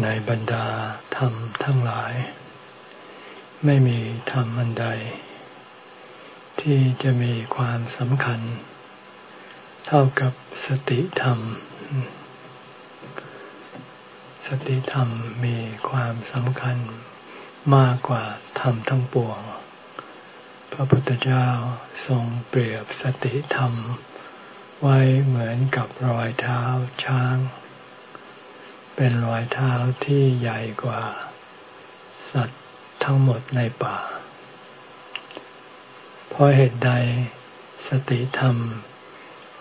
ในบรรดาธรรมทั้งหลาย ไม่มีธรรมอันใด ที่จะมีความสำคัญ เท่ากับสติธรรม สติธรรมมีความสำคัญมากกว่าธรรมทั้งปวง พระพุทธเจ้าทรงเปรียบสติธรรม ไว้เหมือนกับรอยเท้าช้าง เป็นรอยเท้าที่ใหญ่กว่า สัตว์ทั้งหมดในป่า เพราะเหตุใดสติธรรม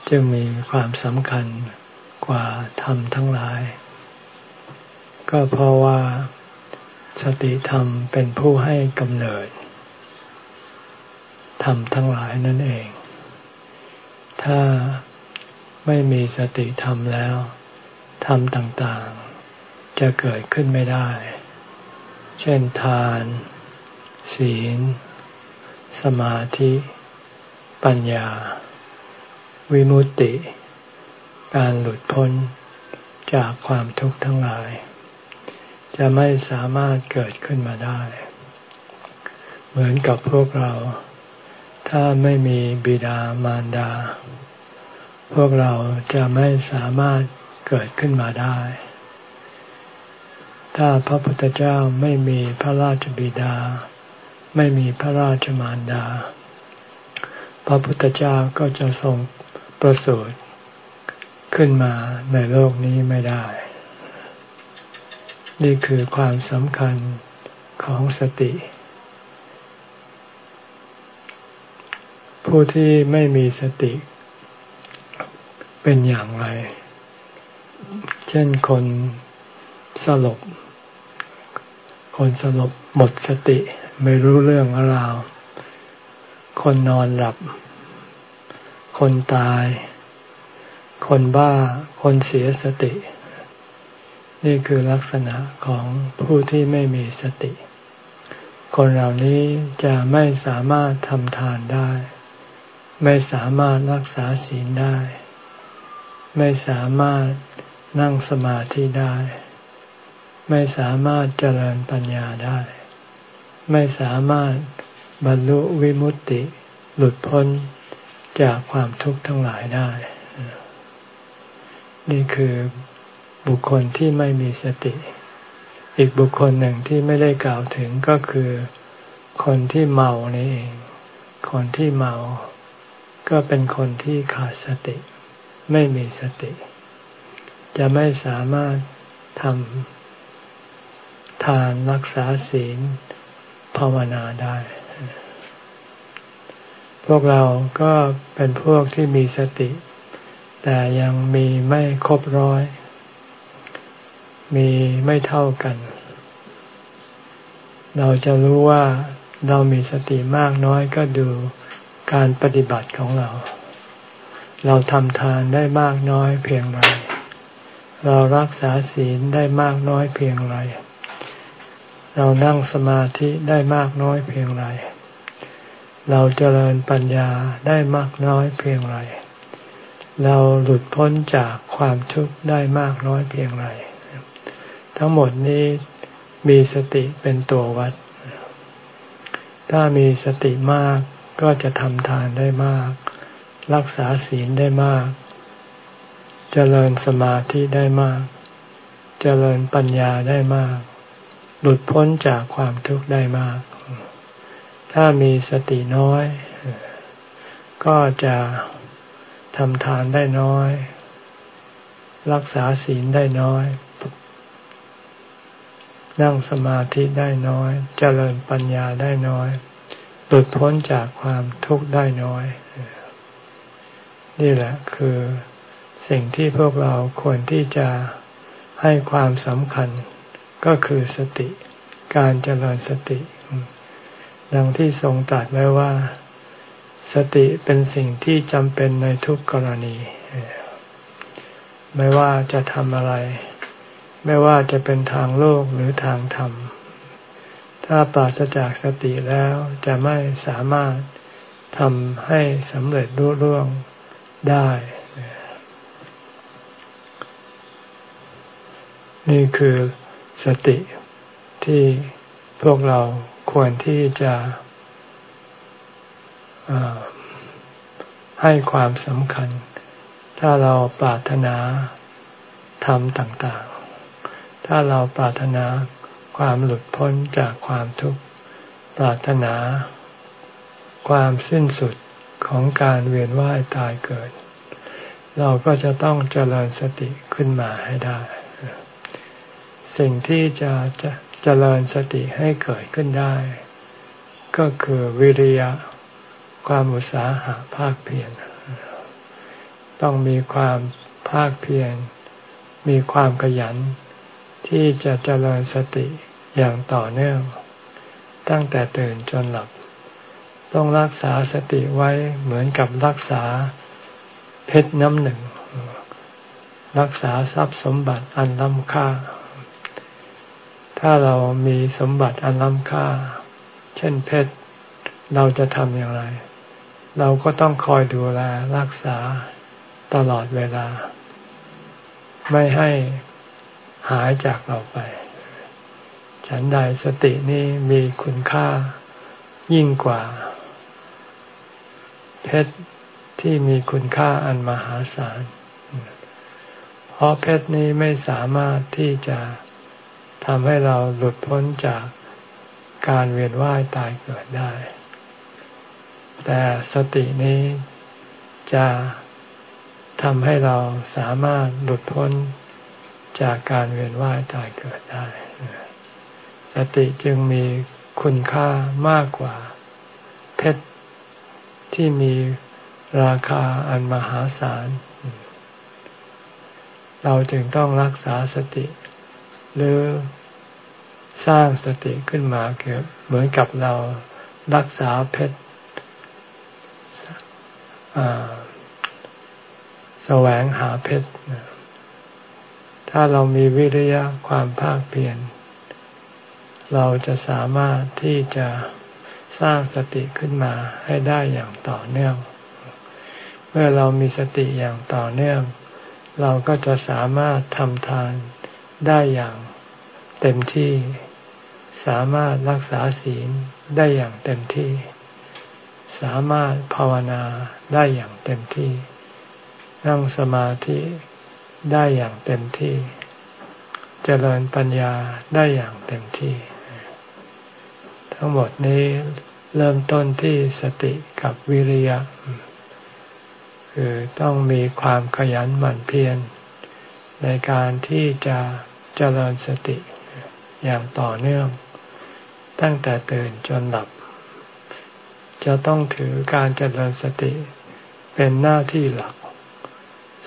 จึงมีความสำคัญกว่าธรรมทั้งหลาย ก็เพราะว่าสติธรรมเป็นผู้ให้กำเนิดธรรมทั้งหลายนั่นเอง ถ้าไม่มีสติธรรมแล้วธรรมต่างๆ จะเกิดขึ้นไม่ได้ เช่นทาน ศีล สมาธิ ปัญญา วิมุตติ การหลุดพ้นจากความทุกข์ทั้งหลาย จะไม่สามารถเกิดขึ้นมาได้ เหมือนกับพวกเรา ถ้าไม่มีบิดามารดา พวกเราจะไม่สามารถเกิดขึ้นมาได้ ถ้าพระพุทธเจ้าไม่มีพระราชบิดา ไม่มีพระราชมารดา พระพุทธเจ้าก็จะทรงประสูติขึ้นมาในโลกนี้ไม่ได้ นี่คือความสำคัญของสติ ผู้ที่ไม่มีสติ เป็นอย่างไร เช่นคนสลบ คนสลบหมดสติ ไม่รู้เรื่องราว คนนอนหลับ คนตาย คนบ้า คนเสียสติ นี่คือลักษณะของผู้ที่ไม่มีสติ คนเหล่านี้จะไม่สามารถทำทานได้ ไม่สามารถรักษาศีลได้ ไม่สามารถนั่งสมาธิได้ ไม่สามารถเจริญปัญญาได้ ไม่สามารถบรรลุวิมุตติ หลุดพ้นจากความทุกข์ทั้งหลายได้ นี่คือบุคคลที่ไม่มีสติ อีกบุคคลหนึ่งที่ไม่ได้กล่าวถึงก็คือ คนที่เมานี่เอง คนที่เมา ก็เป็นคนที่ขาดสติ ไม่มีสติ จะไม่สามารถทำ ทานรักษาศีล ภาวนาได้ พวกเราก็เป็นพวกที่มีสติ แต่ยังมีไม่ครบร้อย มีไม่เท่ากัน เราจะรู้ว่าเรามีสติมากน้อยก็ดูการปฏิบัติของเรา เราทำทานได้มากน้อยเพียงไร เรารักษาศีลได้มากน้อยเพียงไร เรานั่งสมาธิได้มากน้อยเพียงไร เราเจริญปัญญาได้มากน้อยเพียงไร เราหลุดพ้นจากความทุกข์ได้มากน้อยเพียงไร ทั้งหมดนี้มีสติเป็นตัววัด ถ้ามีสติมากก็จะทำทานได้มาก รักษาศีลได้มาก เจริญสมาธิได้มาก เจริญปัญญาได้มาก หลุดพ้นจากความทุกข์ได้มาก ถ้ามีสติน้อย ก็จะทำทานได้น้อย รักษาศีลได้น้อย นั่งสมาธิได้น้อย เจริญปัญญาได้น้อย หลุดพ้นจากความทุกข์ได้น้อย นี่แหละคือสิ่งที่พวกเราควรที่จะให้ความสำคัญ ก็คือสติ การเจริญสติ ดังที่ทรงตรัสไว้ว่า สติเป็นสิ่งที่จำเป็นในทุกกรณี ไม่ว่าจะทำอะไร ไม่ว่าจะเป็นทางโลกหรือทางธรรม ถ้าปราศจากสติแล้วจะไม่สามารถทำให้สำเร็จรุ่ร่วงได้นี่คือ สติที่พวกเราควรที่จะให้ความสำคัญ ถ้าเราปรารถนาธรรมต่างๆ ถ้าเราปรารถนาความหลุดพ้นจากความทุกข์ ปรารถนา ความสิ้นสุดของการเวียนว่ายตายเกิด เราก็จะต้องเจริญสติขึ้นมาให้ได้ สิ่งที่จะจะเจริญสติให้เกิดขึ้นได้ ก็คือวิริยะ ความอุตสาหะภาคเพียรต้องมีความภาคเพียรมีความขยัน ที่จะเจริญสติอย่างต่อเนื่อง ตั้งแต่ตื่นจนหลับ ต้องรักษาสติไว้เหมือนกับรักษาเพชรน้ำหนึ่ง รักษาทรัพย์สมบัติอันล้ำค่า ถ้าเรามีสมบัติอันล้ำค่า เช่นเพชร เราจะทำอย่างไร เราก็ต้องคอยดูแลรักษาตลอดเวลา ไม่ให้หายจากเราไป ฉันใดสตินี้มีคุณค่ายิ่งกว่า เพชรที่มีคุณค่าอันมหาศาล เพราะเพชรนี้ไม่สามารถที่จะ ทำให้เราหลุดพ้นจากการเวียนว่ายตายเกิดได้ แต่สตินี้จะทำให้เราสามารถหลุดพ้นจากการเวียนว่ายตายเกิดได้ สติจึงมีคุณค่ามากกว่า เพชรที่มีราคาอันมหาศาล เราจึงต้องรักษาสติ หรือสร้างสติขึ้นมาเกือบเหมือนกับเรารักษาเพชรแสวงหาเพชรถ้าเรามีวิริยะความภาคเพียรเราจะสามารถที่จะสร้างสติขึ้นมาให้ได้อย่างต่อเนื่อง เมื่อเรามีสติอย่างต่อเนื่อง เราก็จะสามารถทำทาน ได้อย่างเต็มที่ สามารถรักษาศีลได้อย่างเต็มที่ สามารถภาวนาได้อย่างเต็มที่ นั่งสมาธิได้อย่างเต็มที่ เจริญปัญญาได้อย่างเต็มที่ ทั้งหมดนี้เริ่มต้นที่สติกับวิริยะ คือต้องมีความขยันหมั่นเพียรในการที่จะ เจริญสติอย่างต่อเนื่อง ตั้งแต่ตื่นจนหลับ จะต้องถือการเจริญสติเป็นหน้าที่หลัก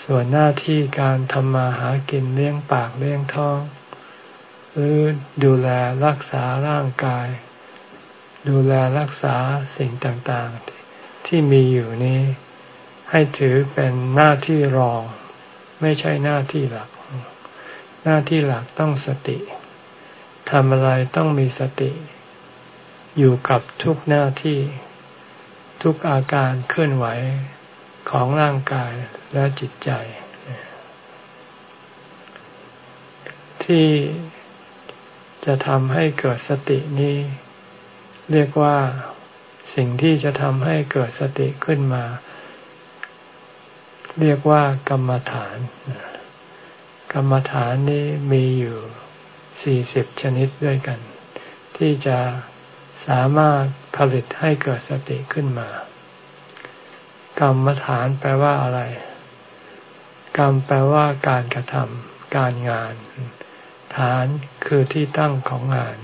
ส่วนหน้าที่การทำมาหากินเลี้ยงปากเลี้ยงท้อง หรือดูแลรักษาร่างกาย ดูแลรักษาสิ่งต่างๆ ที่มีอยู่นี้ ให้ถือเป็นหน้าที่รอง ไม่ใช่หน้าที่หลัก หน้าที่หลักต้องสติทำอะไรต้องมีสติ อยู่กับทุกหน้าที่ ทุกอาการเคลื่อนไหวของร่างกายและจิตใจ ที่จะทำให้เกิดสตินี้ เรียกว่าสิ่งที่จะทำให้เกิดสติขึ้นมา เรียกว่ากรรมฐาน กรรมฐานนี้มีอยู่สี่สิบชนิดด้วยกัน ที่จะสามารถผลิตให้เกิดสติขึ้นมา กรรมฐานแปลว่าอะไร กรรมแปลว่าการกระทำการงาน ฐานคือที่ตั้งของงาน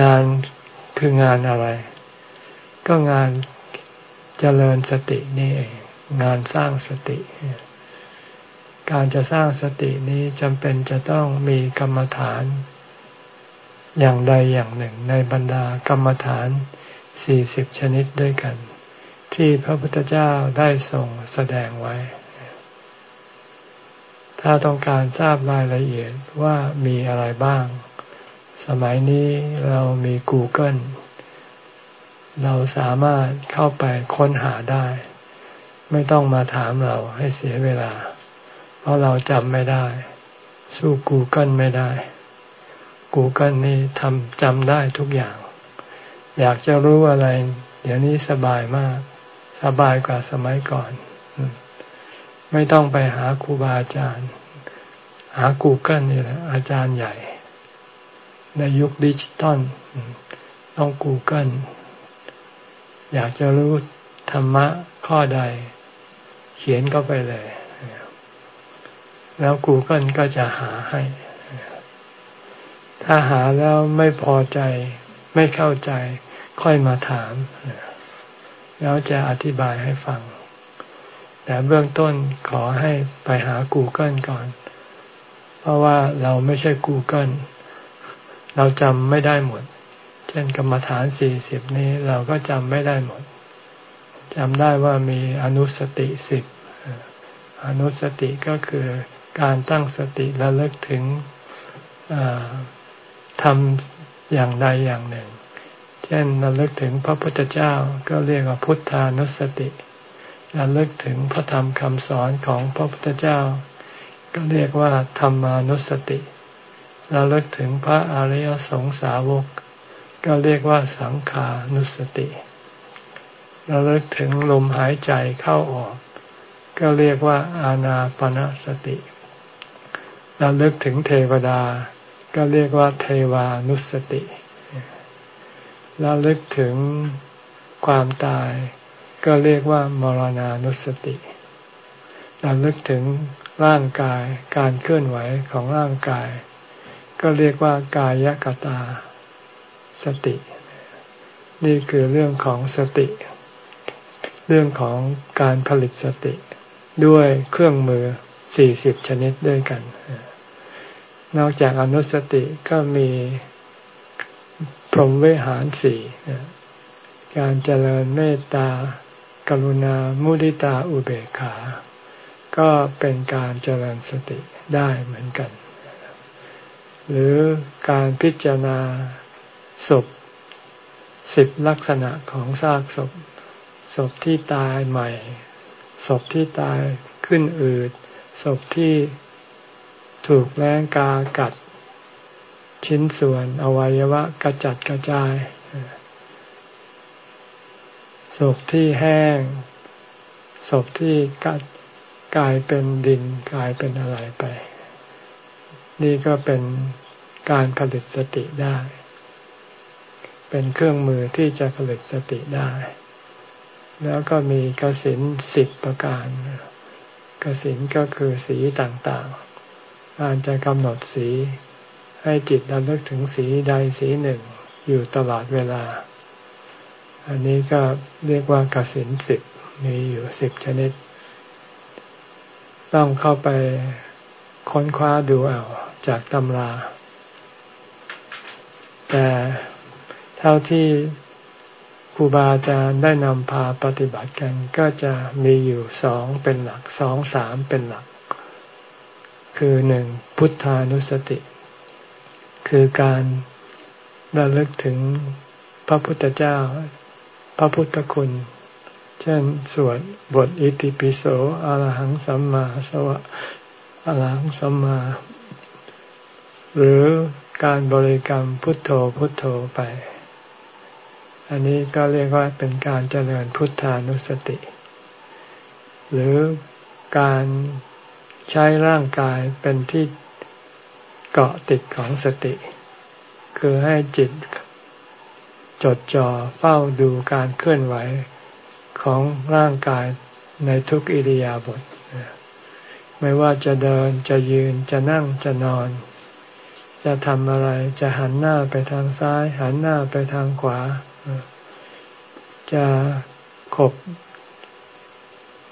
งานคืองานอะไร ก็งานเจริญสตินี่เองงานสร้างสติ การจะสร้างสตินี้จำเป็นจะต้องมีกรรมฐาน อย่างใดอย่างหนึ่งในบรรดากรรมฐานสี่สิบชนิดด้วยกัน ที่พระพุทธเจ้าได้ส่งแสดงไว้ ถ้าต้องการทราบรายละเอียดว่ามีอะไรบ้าง สมัยนี้เรามี Google เราสามารถเข้าไปค้นหาได้ ไม่ต้องมาถามเราให้เสียเวลา เพราะเราจำไม่ได้ สู้ Google ไม่ได้ Google นี่ทำจำได้ทุกอย่าง อยากจะรู้อะไร เดี๋ยวนี้สบายมาก สบายกว่าสมัยก่อน ไม่ต้องไปหาครูบาอาจารย์ หา Google นี่แหละอาจารย์ใหญ่ ในยุคดิจิตอลต้อง Google อยากจะรู้ธรรมะข้อใด เขียนก็ไปเลย แล้ว Google ก็จะหาให้ ถ้าหาแล้วไม่พอใจ ไม่เข้าใจ ค่อยมาถาม แล้วจะอธิบายให้ฟัง แต่เบื้องต้นขอให้ไปหา Google ก่อน เพราะว่าเราไม่ใช่ Google เราจำไม่ได้หมด เช่นกรรมฐานสี่สิบนี้เราก็จำไม่ได้หมดจำได้ว่ามีอนุสติสิบอนุสติก็คือ การตั้งสติระลึกถึงทำอย่างใดอย่างหนึ่ง เช่นระลึกถึงพระพุทธเจ้าก็เรียกว่าพุทธานุสติระลึกถึงพระธรรมคำสอนของพระพุทธเจ้า ก็เรียกว่าธรรมานุสติระลึกถึงพระอริยสงสาวก ก็เรียกว่าสังขานุสติระลึกถึงลมหายใจเข้าออก ก็เรียกว่าอาณาปณะสติ ระลึกถึงเทวดา ก็เรียกว่าเทวานุสติระลึกถึงความตาย ก็เรียกว่ามรณานุสติระลึกถึงร่างกายการเคลื่อนไหวของร่างกาย ก็เรียกว่ากายกตา สติ นี่คือเรื่องของสติ เรื่องของการผลิตสติ ด้วยเครื่องมือ สี่สิบชนิดด้วยกัน นอกจากอนุสติก็มีพรหมวิหารสี่การเจริญเมตตากรุณามุทิตาอุเบกขา ก็เป็นการเจริญสติได้เหมือนกัน หรือการพิจารณาศพสิบลักษณะของซากศพศพที่ตายใหม่ศพที่ตายขึ้นอืด ศพที่ถูกแรงกากัดชิ้นส่วนอวัยวะกระจัดกระจาย ศพที่แห้ง ศพที่กัดกลายเป็นดินกลายเป็นอะไรไป นี่ก็เป็นการผลิตสติได้ เป็นเครื่องมือที่จะผลิตสติได้ แล้วก็มีกสินสิบประการ กสินก็คือสีต่างๆ การจะกำหนดสีให้จิตระลึกถึงสีใดสีหนึ่งอยู่ตลอดเวลา อันนี้ก็เรียกว่ากสินสิบมีอยู่สิบชนิด ต้องเข้าไปค้นคว้าดูเอาจากตำรา แต่เท่าที่ ครูบาอาจารย์ได้นำพาปฏิบัติกันก็จะมีอยู่สองเป็นหลักสองสามเป็นหลัก คือหนึ่งพุทธานุสติ คือการระลึกถึงพระพุทธเจ้า พระพุทธคุณ เช่นสวดบทอิติปิโสอรหังสัมมาสวะอรหังสัมมา หรือการบริกรรมพุทโธพุทโธไป อันนี้ก็เรียกว่าเป็นการเจริญพุทธานุสติ หรือการใช้ร่างกายเป็นที่เกาะติดของสติ คือให้จิตจดจ่อเฝ้าดูการเคลื่อนไหวของร่างกายในทุกอิริยาบถไม่ว่าจะเดินจะยืนจะนั่งจะนอน จะทำอะไรจะหันหน้าไปทางซ้าย หันหน้าไปทางขวา จะขบ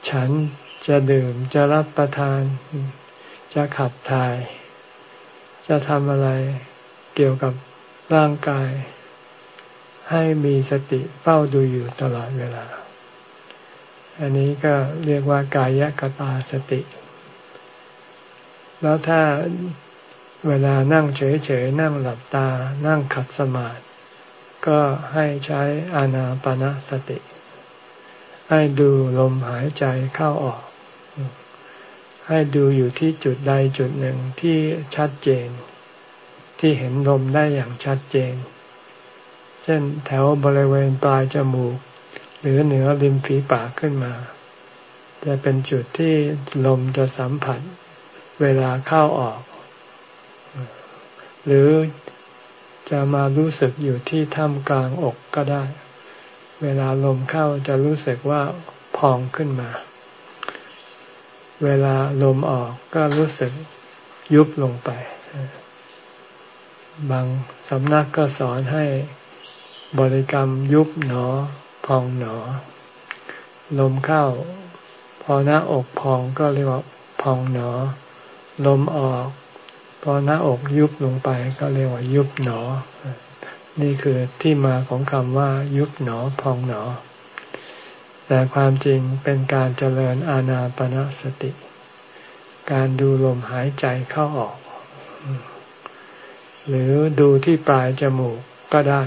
ฉันจะดื่มจะรับประทาน จะขับถ่าย จะทำอะไรเกี่ยวกับร่างกาย ให้มีสติเฝ้าดูอยู่ตลอดเวลา อันนี้ก็เรียกว่ากายกตาสติ แล้วถ้าเวลานั่งเฉยๆนั่งหลับตา นั่งขัดสมาธิ ก็ให้ใช้อานาปนาสติ ให้ดูลมหายใจเข้าออก ให้ดูอยู่ที่จุดใดจุดหนึ่งที่ชัดเจน ที่เห็นลมได้อย่างชัดเจน เช่นแถวบริเวณปลายจมูก หรือเหนือริมฝีปากขึ้นมา จะเป็นจุดที่ลมจะสัมผัสเวลาเข้าออก หรือ จะมารู้สึกอยู่ที่ท่ามกลางอกก็ได้ เวลาลมเข้าจะรู้สึกว่าพองขึ้นมา เวลาลมออกก็รู้สึกยุบลงไป บางสำนักก็สอนให้บริกรรมยุบหนอ พองหนอ ลมเข้า พอหน้าอกพองก็เรียกว่าพองหนอ ลมออก พอหน้าอกยุบลงไปก็เรียกว่ายุบหนอ นี่คือที่มาของคำว่า ยุบหนอพองหนอ แต่ความจริงเป็นการเจริญอาณาปณะสติ การดูลมหายใจเข้าออก หรือดูที่ปลายจมูกก็ได้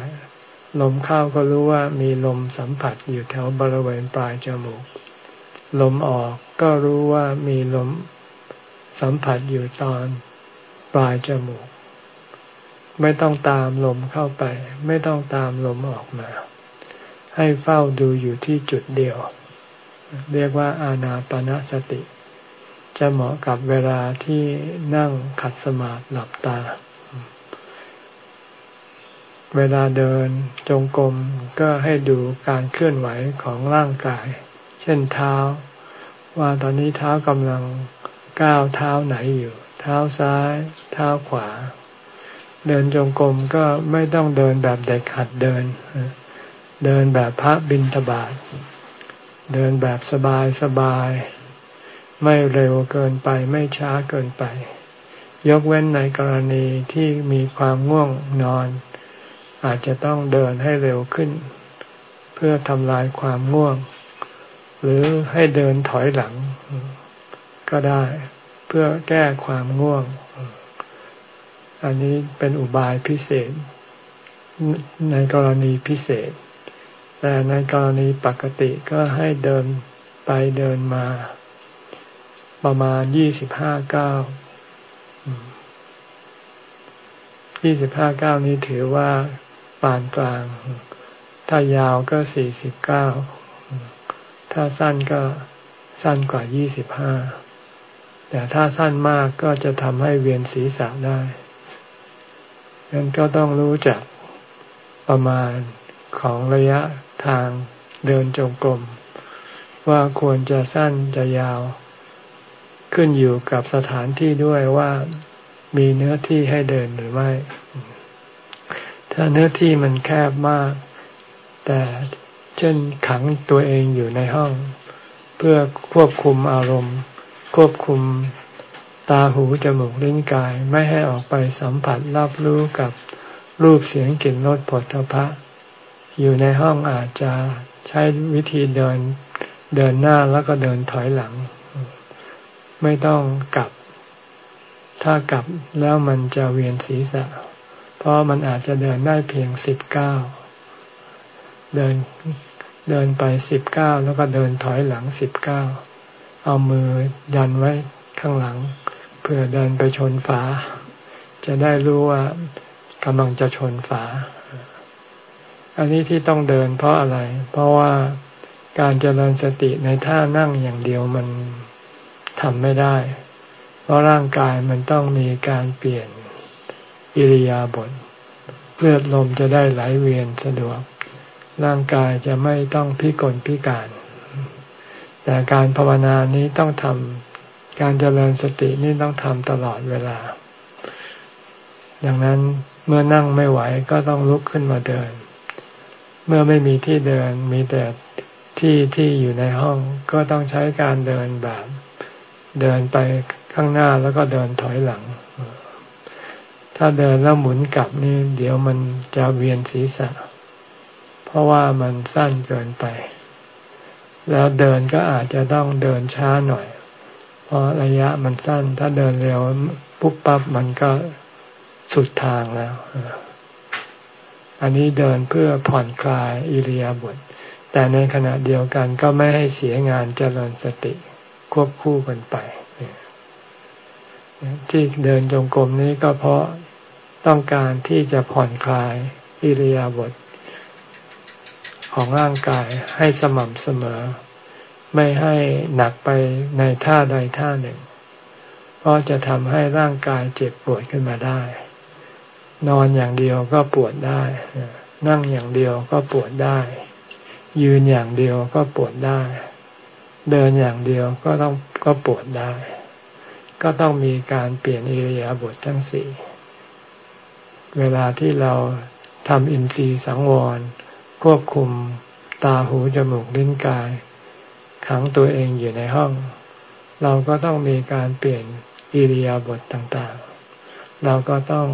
ลมเข้าก็รู้ว่ามีลมสัมผัสอยู่แถวบริเวณปลายจมูก ลมออกก็รู้ว่ามีลมสัมผัสอยู่ตอน ปลายจมูก ไม่ต้องตามลมเข้าไป ไม่ต้องตามลมออกมา ให้เฝ้าดูอยู่ที่จุดเดียว เรียกว่าอาณาปณะสติ จะเหมาะกับเวลาที่นั่งขัดสมาธิหลับตา เวลาเดินจงกรมก็ให้ดูการเคลื่อนไหวของร่างกาย เช่นเท้า ว่าตอนนี้เท้ากำลังก้าวเท้าไหนอยู่ เท้าซ้าย เท้าขวา เดินจงกรมก็ไม่ต้องเดินแบบเด็กหัดเดิน เดินแบบพระบินทบาทเดินแบบสบายสบาย ไม่เร็วเกินไปไม่ช้าเกินไป ยกเว้นในกรณีที่มีความง่วงนอน อาจจะต้องเดินให้เร็วขึ้น เพื่อทำลายความง่วง หรือให้เดินถอยหลัง ก็ได้ พื่อแก้ความง่วง อันนี้เป็นอุบายพิเศษ ในกรณีพิเศษ แต่ในกรณีปกติก็ให้เดินไปเดินมา ประมาณยี่สิบห้าเก้ายี่สิบห้าเก้านี้ถือว่าปานกลาง ถ้ายาวก็สี่สิบเก้า ถ้าสั้นก็สั้นกว่ายี่สิบห้า แต่ถ้าสั้นมากก็จะทำให้เวียนศีรษะได้ดังนั้นก็ต้องรู้จักประมาณของระยะทางเดินจงกรมว่าควรจะสั้นจะยาว ขึ้นอยู่กับสถานที่ด้วยว่ามีเนื้อที่ให้เดินหรือไม่ ถ้าเนื้อที่มันแคบมาก แต่เช่นขังตัวเองอยู่ในห้อง เพื่อควบคุมอารมณ์ ควบคุมตาหูจมูกลิ้นกายไม่ให้ออกไปสัมผัสรับรู้กับรูปเสียงกลิ่นรสผลทพะอยู่ในห้องอาจจะใช้วิธีเดินเดินหน้าแล้วก็เดินถอยหลัง ไม่ต้องกลับ ถ้ากลับแล้วมันจะเวียนศีรษะ เพราะมันอาจจะเดินได้เพียงสิบเก้าเดินเดินไปสิบเก้าแล้วก็เดินถอยหลังสิบเก้า เอามือยันไว้ข้างหลัง เพื่อเดินไปชนฝา จะได้รู้ว่ากำลังจะชนฝา อันนี้ที่ต้องเดินเพราะอะไร เพราะว่าการเจริญสติในท่านั่งอย่างเดียวมันทำไม่ได้ เพราะร่างกายมันต้องมีการเปลี่ยนอิริยาบถเลือดลมจะได้ไหลเวียนสะดวก ร่างกายจะไม่ต้องพิกลพิการ แต่การภาวนานี้ต้องทำการเจริญสตินี้ต้องทำตลอดเวลา ดังนั้นเมื่อนั่งไม่ไหวก็ต้องลุกขึ้นมาเดิน เมื่อไม่มีที่เดินมีแต่ที่ที่อยู่ในห้องก็ต้องใช้การเดินแบบ เดินไปข้างหน้าแล้วก็เดินถอยหลัง ถ้าเดินแล้วหมุนกลับนี่เดี๋ยวมันจะเวียนศีรษะ เพราะว่ามันสั้นเกินไป แล้วเดินก็อาจจะต้องเดินช้าหน่อย เพราะระยะมันสั้น ถ้าเดินเร็วปุ๊บปั๊บมันก็สุดทางแล้ว อันนี้เดินเพื่อผ่อนคลายอิริยาบถแต่ในขณะเดียวกันก็ไม่ให้เสียงานเจริญสติควบคู่กันไป ที่เดินจงกรมนี้ก็เพราะต้องการที่จะผ่อนคลายอิริยาบถ ของร่างกายให้สม่ำเสมอ ไม่ให้หนักไปในท่าใดท่าหนึ่ง เพราะจะทำให้ร่างกายเจ็บปวดขึ้นมาได้ นอนอย่างเดียวก็ปวดได้ นั่งอย่างเดียวก็ปวดได้ ยืนอย่างเดียวก็ปวดได้ เดินอย่างเดียวก็ต้องก็ปวดได้ ก็ต้องมีการเปลี่ยนอิริยาบถททั้งสี่เวลาที่เราทำอินทรีย์สังวร ควบคุมตาหูจมูกลิ้นกาย ขังตัวเองอยู่ในห้อง เราก็ต้องมีการเปลี่ยนอิริยาบถต่างๆ เราก็ต้อง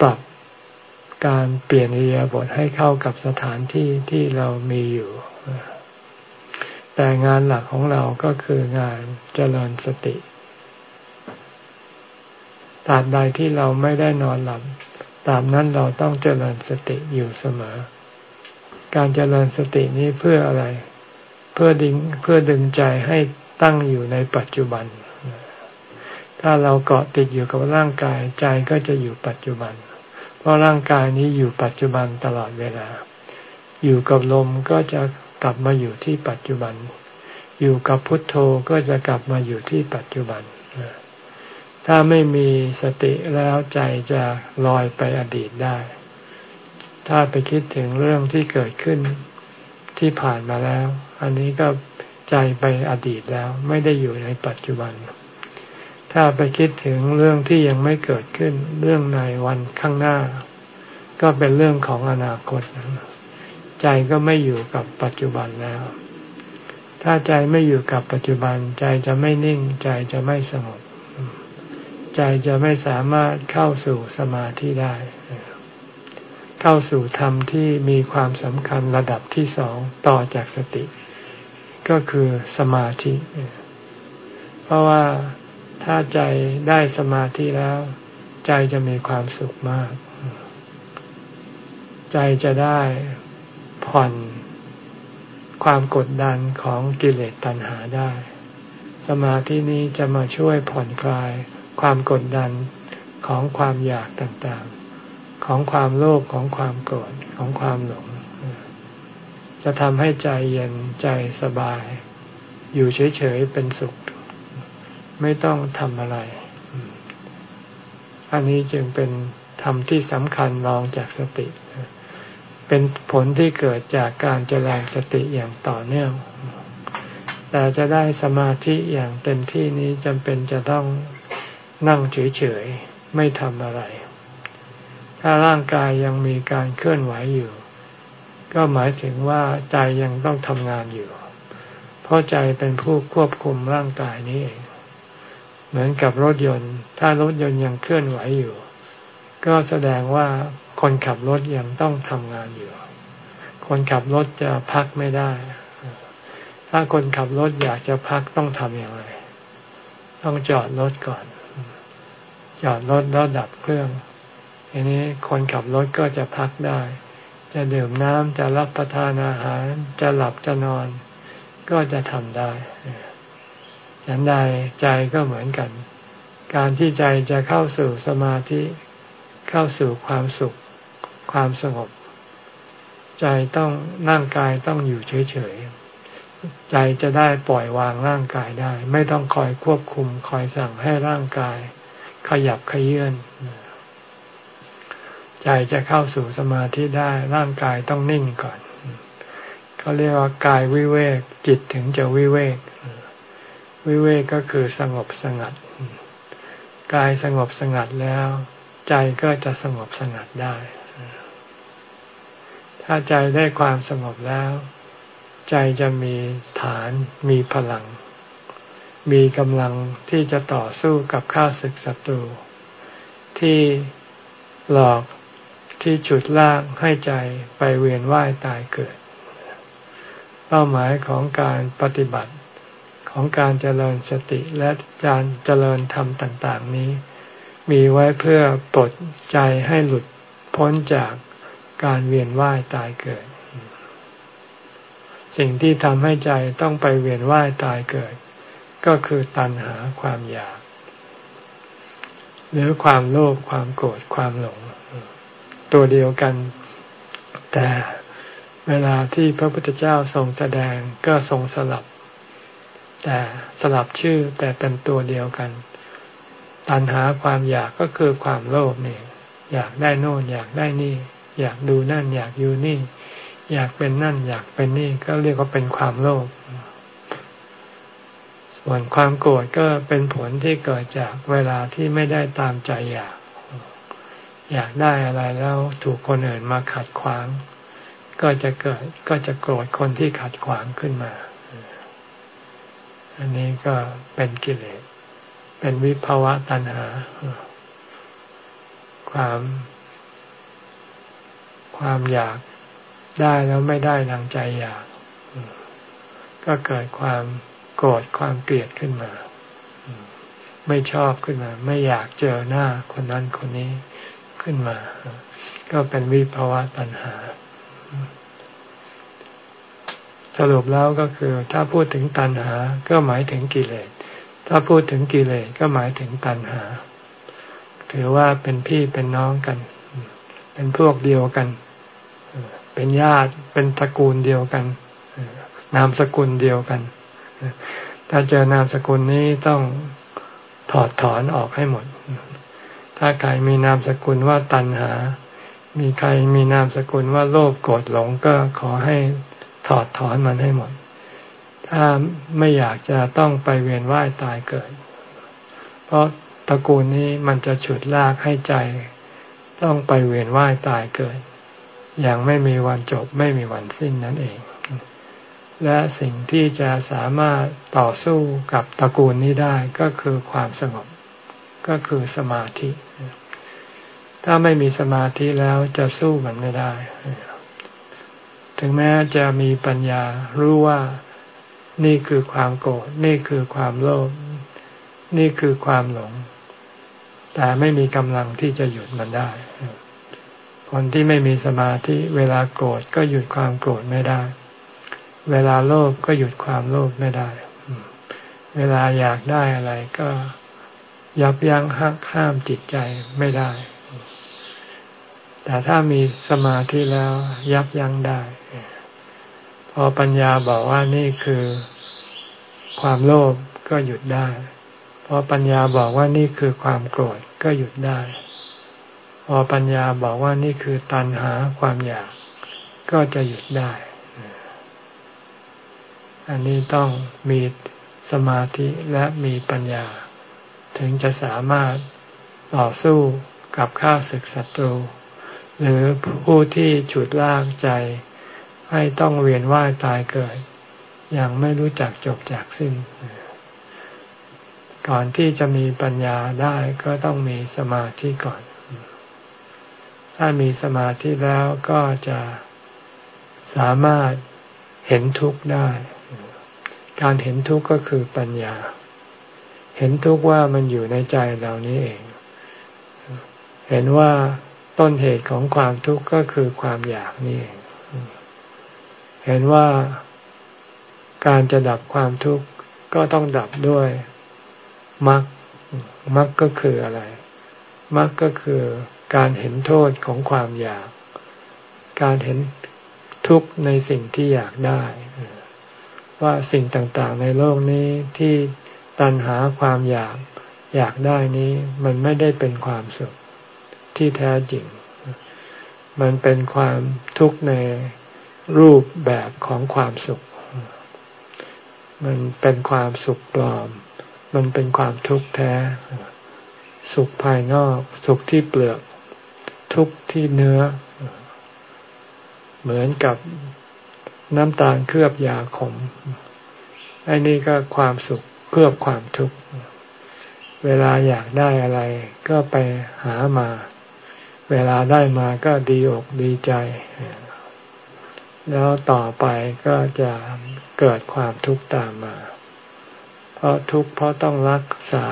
ปรับการเปลี่ยนอิริยาบถให้เข้ากับสถานที่ที่เรามีอยู่ แต่งานหลักของเราก็คืองานเจริญสติตราบใดที่เราไม่ได้นอนหลับตามนั้นเราต้องเจริญสติอยู่เสมอ การเจริญสตินี้เพื่ออะไร เพื่อดึงเพื่อดึงใจให้ตั้งอยู่ในปัจจุบัน ถ้าเราเกาะติดอยู่กับร่างกายใจก็จะอยู่ปัจจุบัน เพราะร่างกายนี้อยู่ปัจจุบันตลอดเวลา อยู่กับลมก็จะกลับมาอยู่ที่ปัจจุบัน อยู่กับพุทโธก็จะกลับมาอยู่ที่ปัจจุบัน ถ้าไม่มีสติแล้วใจจะลอยไปอดีตได้ ถ้าไปคิดถึงเรื่องที่เกิดขึ้นที่ผ่านมาแล้ว อันนี้ก็ใจไปอดีตแล้วไม่ได้อยู่ในปัจจุบัน ถ้าไปคิดถึงเรื่องที่ยังไม่เกิดขึ้นเรื่องในวันข้างหน้า ก็เป็นเรื่องของอนาคต ใจก็ไม่อยู่กับปัจจุบันแล้ว ถ้าใจไม่อยู่กับปัจจุบัน ใจจะไม่นิ่ง ใจจะไม่สงบ ใจจะไม่สามารถเข้าสู่สมาธิได้ เข้าสู่ธรรมที่มีความสำคัญระดับที่สองต่อจากสติ ก็คือสมาธิ เพราะว่าถ้าใจได้สมาธิแล้ว ใจจะมีความสุขมาก ใจจะได้ผ่อนความกดดันของกิเลสตัณหาได้ สมาธินี้จะมาช่วยผ่อนคลายความกดดันของความอยากต่าง ของความโลภของความโกรธของความหลง จะทำให้ใจเย็นใจสบาย อยู่เฉยๆเป็นสุข ไม่ต้องทำอะไร อันนี้จึงเป็นธรรมที่สำคัญรองจากสติ เป็นผลที่เกิดจากการเจริญสติอย่างต่อเนื่อง แต่จะได้สมาธิอย่างเต็มที่นี้จำเป็นจะต้องนั่งเฉยๆ ไม่ทำอะไร ถ้าร่างกายยังมีการเคลื่อนไหวอยู่ ก็หมายถึงว่าใจยังต้องทำงานอยู่ เพราะใจเป็นผู้ควบคุมร่างกายนี้เอง เหมือนกับรถยนต์ ถ้ารถยนต์ยังเคลื่อนไหวอยู่ ก็แสดงว่าคนขับรถยังต้องทำงานอยู่ คนขับรถจะพักไม่ได้ ถ้าคนขับรถอยากจะพักต้องทำอย่างไร ต้องจอดรถก่อน จอดรถแล้วดับเครื่อง ทีนี้คนขับรถก็จะพักได้ จะดื่มน้ำจะรับประทานอาหาร จะหลับจะนอน ก็จะทำได้ฉันใดใจก็เหมือนกัน การที่ใจจะเข้าสู่สมาธิ เข้าสู่ความสุข ความสงบ ใจต้องร่างกายต้องอยู่เฉยๆ ใจจะได้ปล่อยวางร่างกายได้ ไม่ต้องคอยควบคุม คอยสั่งให้ร่างกาย ขยับขยื่น ใจจะเข้าสู่สมาธิได้ร่างกายต้องนิ่งก่อนเขาเรียกว่ากายวิเวกจิตถึงจะวิเวก วิเวกก็คือสงบสงัด กายสงบสงัดแล้ว ใจก็จะสงบสงัดได้ ถ้าใจได้ความสงบแล้ว ใจจะมีฐานมีพลัง มีกำลังที่จะต่อสู้กับข้าศึกศัตรูที่หลอก ที่ฉุดลากให้ใจไปเวียนว่ายตายเกิด เป้าหมายของการปฏิบัติของการเจริญสติและการเจริญธรรมต่าง ๆ นี้ มีไว้เพื่อปลดใจให้หลุดพ้นจากการเวียนว่ายตายเกิด สิ่งที่ทำให้ใจต้องไปเวียนว่ายตายเกิด ก็คือตัณหาความอยาก หรือความโลภความโกรธความหลง ตัวเดียวกัน แต่เวลาที่พระพุทธเจ้าทรงแสดงก็ทรงสลับ แต่สลับชื่อแต่เป็นตัวเดียวกัน ตัณหาความอยากก็คือความโลภนี่อยากได้โน่นอยากได้นี่ อยากดูนั่น อยากอยู่นี่ อยากเป็นนั่น อยากเป็นนี่ก็เรียกว่าเป็นความโลภส่วนความโกรธก็เป็นผลที่เกิดจากเวลาที่ไม่ได้ตามใจอยาก อยากได้อะไรแล้วถูกคนอื่นมาขัดขวาง ก็จะเกิดก็จะโกรธคนที่ขัดขวางขึ้นมา อันนี้ก็เป็นกิเลส เป็นวิภาวะตัณหา ความ ความอยากได้แล้วไม่ได้ดังใจอยาก ก็เกิดความโกรธความเกลียดขึ้นมา ไม่ชอบขึ้นมา ไม่อยากเจอหน้าคนนั้นคนนี้ ขึ้นมา ก็เป็นวิภาวะตัณหา สรุปแล้วก็คือ ถ้าพูดถึงตัณหา ก็หมายถึงกิเลส ถ้าพูดถึงกิเลสก็หมายถึงตัณหา ถือว่าเป็นพี่เป็นน้องกัน เป็นพวกเดียวกัน เป็นญาติ เป็นตระกูลเดียวกัน นามสกุลเดียวกัน ถ้าเจอนามสกุลนี้ต้องถอดถอนออกให้หมด ถ้าใครมีนามสกุลว่าตันหา มีใครมีนามสกุลว่าโลภโกรธหลงก็ขอให้ถอดถอนมันให้หมด ถ้าไม่อยากจะต้องไปเวียนว่ายตายเกิด เพราะตระกูลนี้มันจะฉุดลากให้ใจ ต้องไปเวียนว่ายตายเกิด อย่างไม่มีวันจบไม่มีวันสิ้นนั่นเอง และสิ่งที่จะสามารถต่อสู้กับตระกูลนี้ได้ก็คือความสงบ ก็คือสมาธิ ถ้าไม่มีสมาธิแล้วจะสู้มันไม่ได้ ถึงแม้จะมีปัญญารู้ว่านี่คือความโกรธนี่คือความโลภนี่คือความหลง แต่ไม่มีกำลังที่จะหยุดมันได้ คนที่ไม่มีสมาธิเวลาโกรธก็หยุดความโกรธไม่ได้ เวลาโลภก็หยุดความโลภไม่ได้ เวลาอยากได้อะไรก็ยับยั้งหักห้ามจิตใจไม่ได้ แต่ถ้ามีสมาธิแล้วยับยั้งได้ พอปัญญาบอกว่านี่คือความโลภก็หยุดได้ พอปัญญาบอกว่านี่คือความโกรธก็หยุดได้ พอปัญญาบอกว่านี่คือตัณหาความอยาก ก็จะหยุดได้ อันนี้ต้องมีสมาธิและมีปัญญา ถึงจะสามารถต่อสู้ กับข้าศึกศัตรู หรือผู้ที่ฉุดลากใจ ให้ต้องเวียนว่ายตายเกิด อย่างไม่รู้จักจบจากสิ้น ก่อนที่จะมีปัญญาได้ก็ต้องมีสมาธิก่อน ถ้ามีสมาธิแล้วก็จะสามารถเห็นทุกข์ได้ การเห็นทุกข์ก็คือปัญญา เห็นทุกข์ว่ามันอยู่ในใจเรานี้เอง เห็นว่าต้นเหตุของความทุกข์ก็คือความอยากนี่เองเห็นว่าการจะดับความทุกข์ก็ต้องดับด้วยมรรคมรรคก็คืออะไรมรรคก็คือการเห็นโทษของความอยาก การเห็นทุกข์ในสิ่งที่อยากได้ ว่าสิ่งต่างๆในโลกนี้ที่ตัณหาความอยากอยากได้นี้ มันไม่ได้เป็นความสุข ที่แท้จริง มันเป็นความทุกข์ในรูปแบบของความสุข มันเป็นความสุขปลอม มันเป็นความทุกข์แท้ สุขภายนอก สุขที่เปลือก ทุกข์ที่เนื้อ เหมือนกับน้ำตาลเคลือบยาขมอันนี้ก็ความสุขเคลือบความทุกข์ เวลาอยากได้อะไรก็ไปหามา เวลาได้มาก็ดีอกดีใจ แล้วต่อไปก็จะเกิดความทุกข์ตามมา เพราะทุกข์เพราะต้องรักษา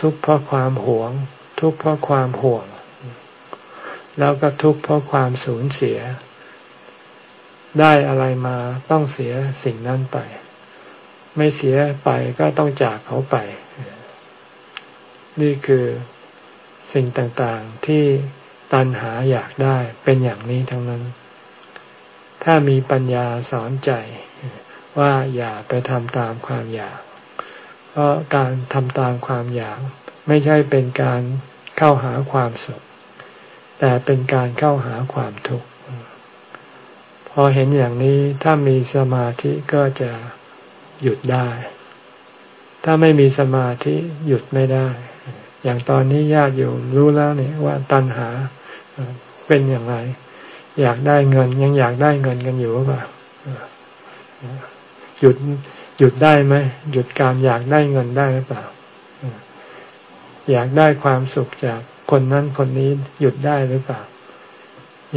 ทุกข์เพราะความหวง ทุกข์เพราะความห่วง แล้วก็ทุกข์เพราะความสูญเสีย ได้อะไรมาต้องเสียสิ่งนั้นไป ไม่เสียไปก็ต้องจากเขาไป นี่คือ สิ่งต่างๆที่ตัณหาอยากได้เป็นอย่างนี้ทั้งนั้น ถ้ามีปัญญาสอนใจว่าอย่าไปทำตามความอยาก เพราะการทำตามความอยาก ไม่ใช่เป็นการเข้าหาความสุข แต่เป็นการเข้าหาความทุกข์ พอเห็นอย่างนี้ถ้ามีสมาธิก็จะหยุดได้ ถ้าไม่มีสมาธิหยุดไม่ได้ อย่างตอนนี้ญาติโยมรู้แล้วเนี่ยว่าตัณหาเป็นอย่างไร อยากได้เงินยังอยากได้เงินกันอยู่หรือเปล่าหยุดหยุดได้ไหมหยุดการอยากได้เงินได้หรือเปล่า อยากได้ความสุขจากคนนั้นคนนี้หยุดได้หรือเปล่า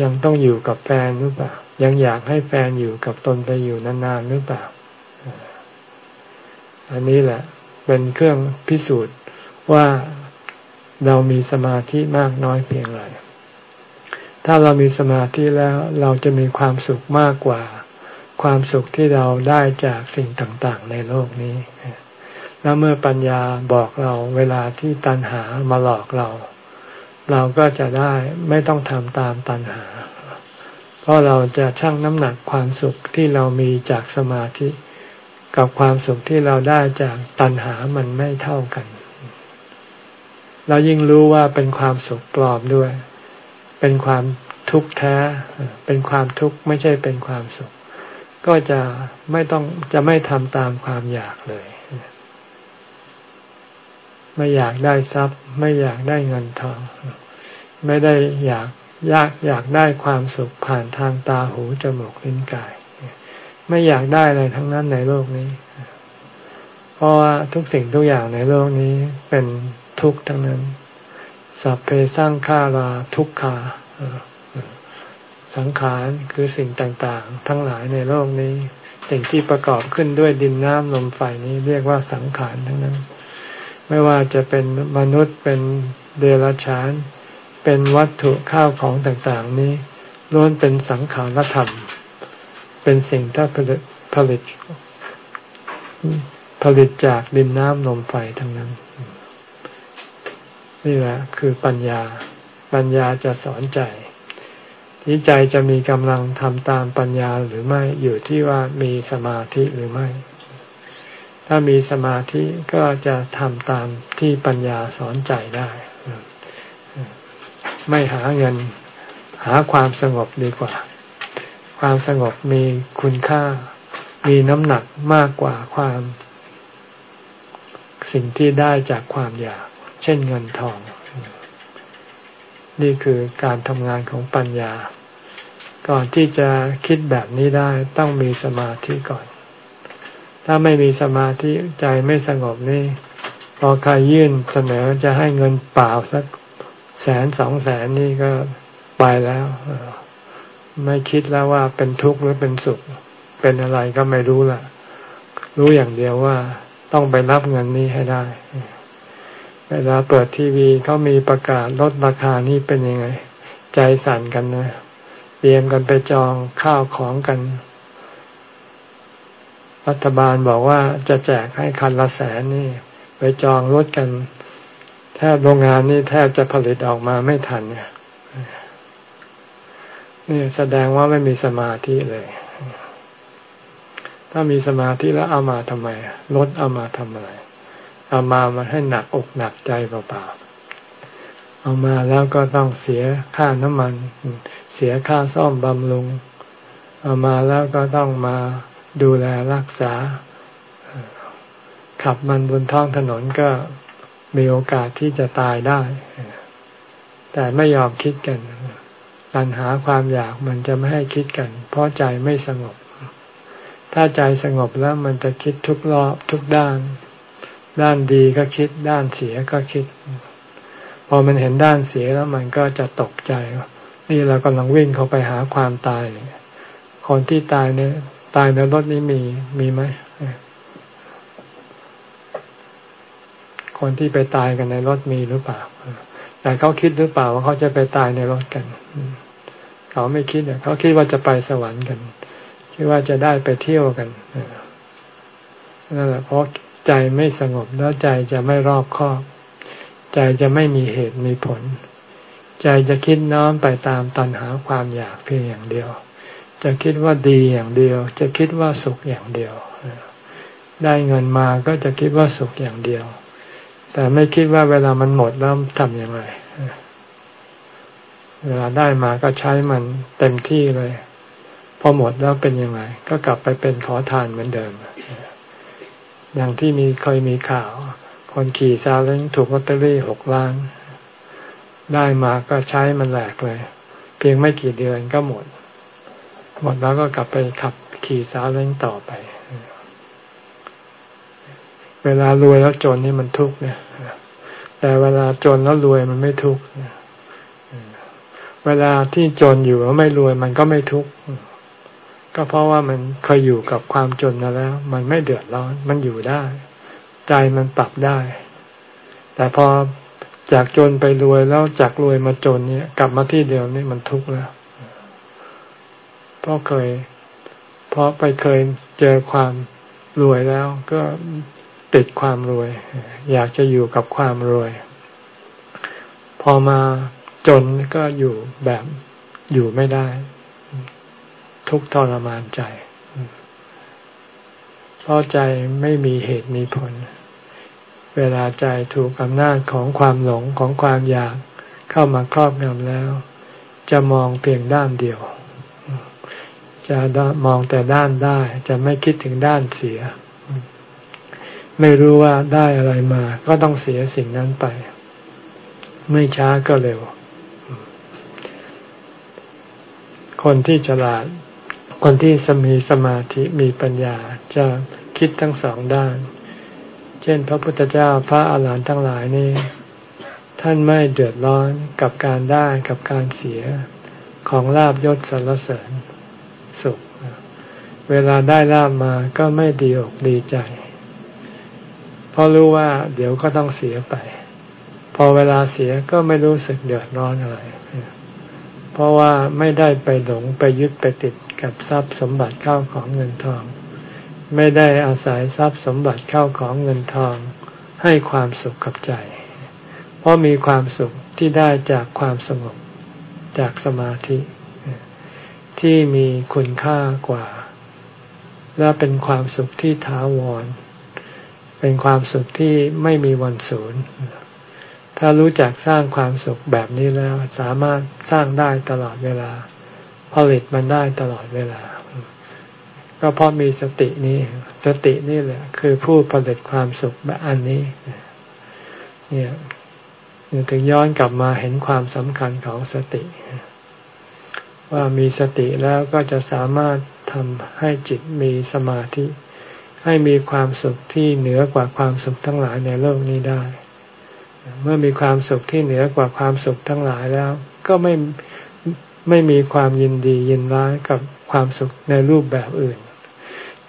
ยังต้องอยู่กับแฟนหรือเปล่า ยังอยากให้แฟนอยู่กับตนไปอยู่นานๆหรือเปล่า อันนี้แหละ เป็นเครื่องพิสูจน์ว่า เรามีสมาธิมากน้อยเพียงไร ถ้าเรามีสมาธิแล้วเราจะมีความสุขมากกว่า ความสุขที่เราได้จากสิ่งต่างๆ ในโลกนี้ แล้วเมื่อปัญญาบอกเราเวลาที่ตัณหามาหลอกเรา เราก็จะได้ไม่ต้องทำตามตัณหา เพราะเราจะชั่งน้ำหนักความสุขที่เรามีจากสมาธิ กับความสุขที่เราได้จากตัณหามันไม่เท่ากัน เรายิ่งรู้ว่าเป็นความสุขปลอมด้วย เป็นความทุกข์แท้ เป็นความทุกข์ไม่ใช่เป็นความสุข ก็จะไม่ต้องจะไม่ทำตามความอยากเลย ไม่อยากได้ทรัพย์ ไม่อยากได้เงินทอง ไม่ได้อยากอยากอยากได้ความสุขผ่านทางตาหูจมูกลิ้นกาย ไม่อยากได้อะไรทั้งนั้นในโลกนี้ เพราะว่าทุกสิ่งทุกอย่างในโลกนี้เป็น ทุกข์ทั้งนั้น สัพเพสร้างฆาราทุกขาสังขารคือสิ่งต่างๆ ทั้งหลายในโลกนี้ สิ่งที่ประกอบขึ้นด้วยดินน้ำลมไฟนี้เรียกว่าสังขารทั้งนั้น ไม่ว่าจะเป็นมนุษย์เป็นเดรัจฉาน เป็นวัตถุข้าวของต่างๆ นี้ล้วนเป็นสังขารธรรม เป็นสิ่งที่ผลิตผลิตผลิตจากดินน้ำลมไฟทั้งนั้น นี่แหละคือปัญญา ปัญญาจะสอนใจ ที่ใจจะมีกำลังทำตามปัญญาหรือไม่อยู่ที่ว่ามีสมาธิหรือไม่ ถ้ามีสมาธิก็จะทำตามที่ปัญญาสอนใจได้ ไม่หาเงินหาความสงบดีกว่า ความสงบมีคุณค่า มีน้ำหนักมากกว่าความ สิ่งที่ได้จากความอยาก เช่นเงินทอง นี่คือการทำงานของปัญญา ก่อนที่จะคิดแบบนี้ได้ต้องมีสมาธิก่อน ถ้าไม่มีสมาธิใจไม่สงบนี่พอใครยื่นเสนอจะให้เงินเปล่าสักแสนสองแสนนี่ก็ไปแล้วไม่คิดแล้วว่าเป็นทุกข์หรือเป็นสุข เป็นอะไรก็ไม่รู้ละรู้อย่างเดียวว่าต้องไปรับเงินนี้ให้ได้ เวลาเปิดทีวีเขามีประกาศลดราคานี่เป็นยังไง ใจสั่นกันนะเตรียมกันไปจองข้าวของกัน รัฐบาลบอกว่าจะแจกให้คันละแสนนี่ ไปจองรถกันแทบโรงงานนี่แทบจะผลิตออกมาไม่ทันเนี่ยนี่แสดงว่าไม่มีสมาธิเลย ถ้ามีสมาธิแล้วเอามาทำไมรถเอามาทำอะไร เอามามาให้หนักอกหนักใจเปล่าๆเอามาแล้วก็ต้องเสียค่าน้ำมัน เสียค่าซ่อมบำรุง เอามาแล้วก็ต้องมาดูแลรักษา ขับมันบนท้องถนนก็มีโอกาสที่จะตายได้ แต่ไม่ยอมคิดกันปัญหาความอยากมันจะไม่ให้คิดกัน เพราะใจไม่สงบ ถ้าใจสงบแล้วมันจะคิดทุกรอบทุกด้าน ด้านดีก็คิด ด้านเสียก็คิด พอมันเห็นด้านเสียแล้วมันก็จะตกใจ นี่เรากำลังวิ่งเข้าไปหาความตาย คนที่ตายเนี่ยตายในรถนี้มีมีไหมคนที่ไปตายกันในรถมีหรือเปล่าแต่เขาคิดหรือเปล่าว่าเขาจะไปตายในรถกัน เขาไม่คิดเขาคิดว่าจะไปสวรรค์กัน คิดว่าจะได้ไปเที่ยวกันนั่นแหละเพราะ ใจไม่สงบแล้วใจจะไม่รอบคอบ ใจจะไม่มีเหตุมีผล ใจจะคิดน้อมไปตามตัณหาความอยากเพียงอย่างเดียว จะคิดว่าดีอย่างเดียว จะคิดว่าสุขอย่างเดียว ได้เงินมาก็จะคิดว่าสุขอย่างเดียว แต่ไม่คิดว่าเวลามันหมดแล้วทำอย่างไรเวลาได้มาก็ใช้มันเต็มที่เลย พอหมดแล้วเป็นยังไง ก็กลับไปเป็นขอทานเหมือนเดิม อย่างที่มีเคยมีข่าว คนขี่ซาเล้งถูกลอตเตอรี่หกล้าน ได้มาก็ใช้มันแหลกเลย เพียงไม่กี่เดือนก็หมด หมดแล้วก็กลับไปขับขี่ซาเล้งต่อไป เวลารวยแล้วจนนี่มันทุกข์เนี่ยแต่เวลาจนแล้วรวยมันไม่ทุกข์เวลาที่จนอยู่แล้วไม่รวยมันก็ไม่ทุกข์ ก็เพราะว่ามันเคยอยู่กับความจนมาแล้ว มันไม่เดือดร้อน มันอยู่ได้ ใจมันปรับได้ แต่พอจากจนไปรวยแล้วจากรวยมาจนเนี่ย กลับมาที่เดิมนี่มันทุกข์แล้ว เพราะเคย เพราะไปเคยเจอความรวยแล้วก็ติดความรวย อยากจะอยู่กับความรวย พอมาจนก็อยู่แบบอยู่ไม่ได้ ทุกทรมานใจ เพราะใจไม่มีเหตุมีผล เวลาใจถูกอำนาจของความหลงของความอยากเข้ามาครอบงำแล้ว จะมองเพียงด้านเดียว จะมองแต่ด้านได้ จะไม่คิดถึงด้านเสีย ไม่รู้ว่าได้อะไรมา ก็ต้องเสียสิ่งนั้นไป ไม่ช้าก็เร็วคนที่ฉลาด คนที่สมีสมาธิมีปัญญาจะคิดทั้งสองด้าน เช่น พระพุทธเจ้าพระอาหารหันต์ทั้งหลายนี่ท่านไม่เดือดร้อนกับการได้กับการเสียของลาบยศสรรเสริญสุข เวลาได้ลาบมาก็ไม่ดีอกดีใจ เพราะรู้ว่าเดี๋ยวก็ต้องเสียไป พอเวลาเสียก็ไม่รู้สึกเดือดร้อนอะไร เพราะว่าไม่ได้ไปหลงไปยึดไปติด กับทรัพย์สมบัติเข้าของเงินทอง ไม่ได้อาศัยทรัพย์สมบัติเข้าของเงินทอง ให้ความสุขกับใจ เพราะมีความสุขที่ได้จากความสงบจากสมาธิ ที่มีคุณค่ากว่า และเป็นความสุขที่ถาวร เป็นความสุขที่ไม่มีวันสูญถ้ารู้จักสร้างความสุขแบบนี้แล้ว สามารถสร้างได้ตลอดเวลา ผลิตมันได้ตลอดเวลา ก็เพราะมีสตินี้ สตินี่แหละ คือผู้ผลิตความสุขแบบอันนี้ เนี่ยถึงย้อนกลับมาเห็นความสำคัญของสติ ว่ามีสติแล้วก็จะสามารถทำให้จิตมีสมาธิ ให้มีความสุขที่เหนือกว่าความสุขทั้งหลายในโลกนี้ได้ เมื่อมีความสุขที่เหนือกว่าความสุขทั้งหลายแล้ว ก็ไม่ ไม่มีความยินดียินร้ายกับความสุขในรูปแบบอื่น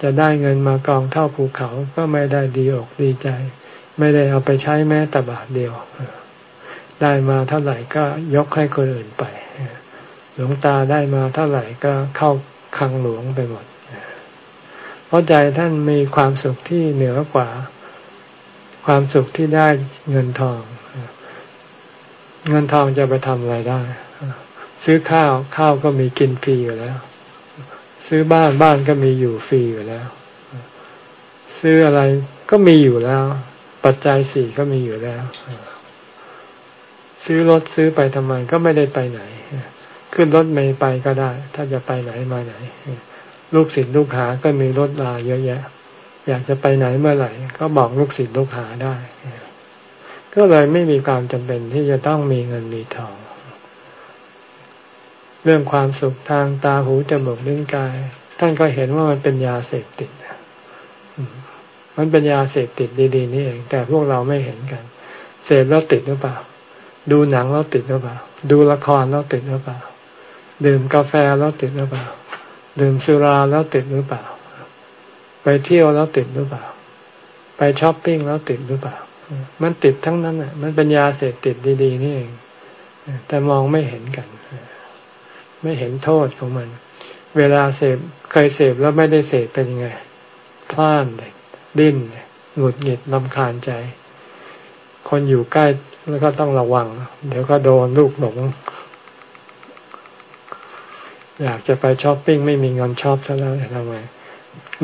จะได้เงินมากองเท่าภูเขาก็ไม่ได้ดีอกดีใจ ไม่ได้เอาไปใช้แม้แต่บาทเดียว ได้มาเท่าไหร่ก็ยกให้คนอื่นไป หลวงตาได้มาเท่าไหร่ก็เข้าคังหลวงไปหมดเพราะใจท่านมีความสุขที่เหนือกว่า ความสุขที่ได้เงินทอง เงินทองจะไปทำอะไรได้ ซื้อข้าวข้าวก็มีกินฟรีอยู่แล้ว ซื้อบ้านบ้านก็มีอยู่ฟรีอยู่แล้ว ซื้ออะไรก็มีอยู่แล้ว ปัจจัยสี่ก็มีอยู่แล้ว ซื้อรถซื้อไปทำไมก็ไม่ได้ไปไหน ขึ้นรถไม่ไปก็ได้ ถ้าจะไปไหนมาไหน ลูกศิษย์ลูกหาก็มีรถลาเยอะแยะ อยากจะไปไหนเมื่อไหร่ ก็บอกลูกศิษย์ลูกหาได้ ก็เลยไม่มีความจำเป็นที่จะต้องมีเงินมีทอง เรื่องความสุขทางตาหูจมูกลิ้นกาย ท่านก็เห็นว่ามันเป็นยาเสพติดมันเป็นยาเสพติดดีๆนี่เอง แต่พวกเราไม่เห็นกัน เสพแล้วติดหรือเปล่า ดูหนังแล้วติดหรือเปล่า ดูละครแล้วติดหรือเปล่า ดื่มกาแฟแล้วติดหรือเปล่า ดื่มสุราแล้วติดหรือเปล่า ไปเที่ยวแล้วติดหรือเปล่า ไปช้อปปิ้งแล้วติดหรือเปล่า มันติดทั้งนั้นอะ มันเป็นยาเสพติดดีๆนี่เอง แต่มองไม่เห็นกัน ไม่เห็นโทษของมัน เวลาเสพเคยเสพแล้วไม่ได้เสพเป็นยังไงพลาดเลยดิ้นหงุดหงิดลำคาญใจ คนอยู่ใกล้แล้วก็ต้องระวัง เดี๋ยวก็โดนลูกหลง อยากจะไปช้อปปิ้งไม่มีเงินช้อปซะแล้วทำไง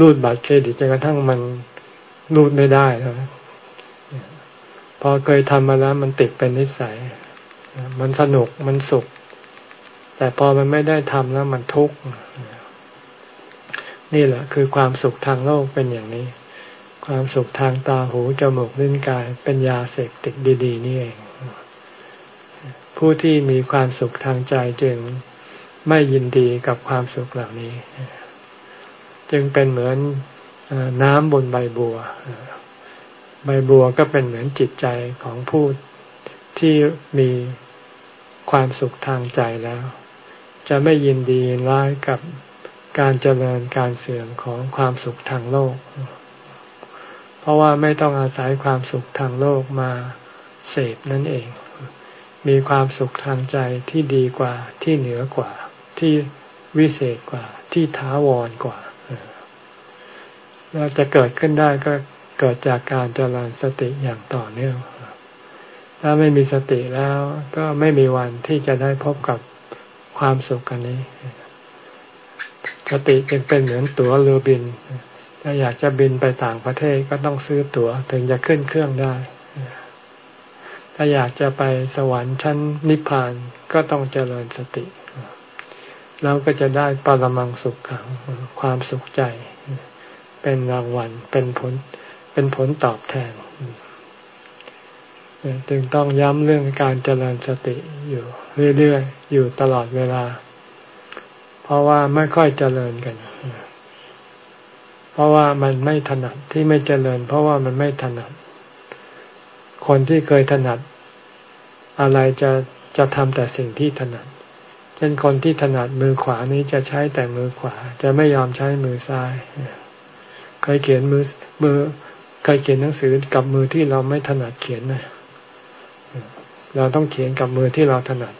รูดบัตรเครดิตจนกระทั่งมันรูดไม่ได้แล้วพอเคยทำมาแล้วมันติดเป็นนิสัย มันสนุกมันสุข แต่พอมันไม่ได้ทำแล้วมันทุกข์นี่แหละคือความสุขทางโลกเป็นอย่างนี้ ความสุขทางตาหูจมูกลิ้นกายเป็นยาเสพติดดี ๆ นี่เอง ผู้ที่มีความสุขทางใจจึงไม่ยินดีกับความสุขเหล่านี้ จึงเป็นเหมือนน้ำบนใบบัว ใบบัวก็เป็นเหมือนจิตใจของผู้ที่มีความสุขทางใจแล้ว จะไม่ยินดีร้ายกับการเจริญการเสื่อมของความสุขทางโลก เพราะว่าไม่ต้องอาศัยความสุขทางโลกมาเสพนั่นเอง มีความสุขทางใจที่ดีกว่าที่เหนือกว่า ที่วิเศษกว่า ที่ท้าวรกว่าเราจะเกิดขึ้นได้ก็เกิดจากการเจริญสติอย่างต่อเนื่องถ้าไม่มีสติแล้วก็ไม่มีวันที่จะได้พบกับ ความสุขกันนี้ สติจึงเป็นเหมือนตั๋วเรือบิน ถ้าอยากจะบินไปต่างประเทศก็ต้องซื้อตั๋วถึงจะขึ้นเครื่องได้ ถ้าอยากจะไปสวรรค์ชั้นนิพพานก็ต้องเจริญสติ แล้วก็จะได้ปรมังสุขขังความสุขใจ เป็นรางวัลเป็นผลเป็นผลตอบแทน จึงต้องย้ำเรื่องการเจริญสติอยู่เรื่อยๆ อยู่ตลอดเวลา เพราะว่าไม่ค่อยเจริญกัน เพราะว่ามันไม่ถนัดที่ไม่เจริญ เพราะว่ามันไม่ถนัด คนที่เคยถนัด อะไรจะจะทำแต่สิ่งที่ถนัด เช่นคนที่ถนัดมือขวานี้จะใช้แต่มือขวา จะไม่ยอมใช้มือซ้าย เคยเขียนมือมือเคยเขียนหนังสือกับมือที่เราไม่ถนัดเขียนนะ เราต้องเขียนกับมือที่เราถนัด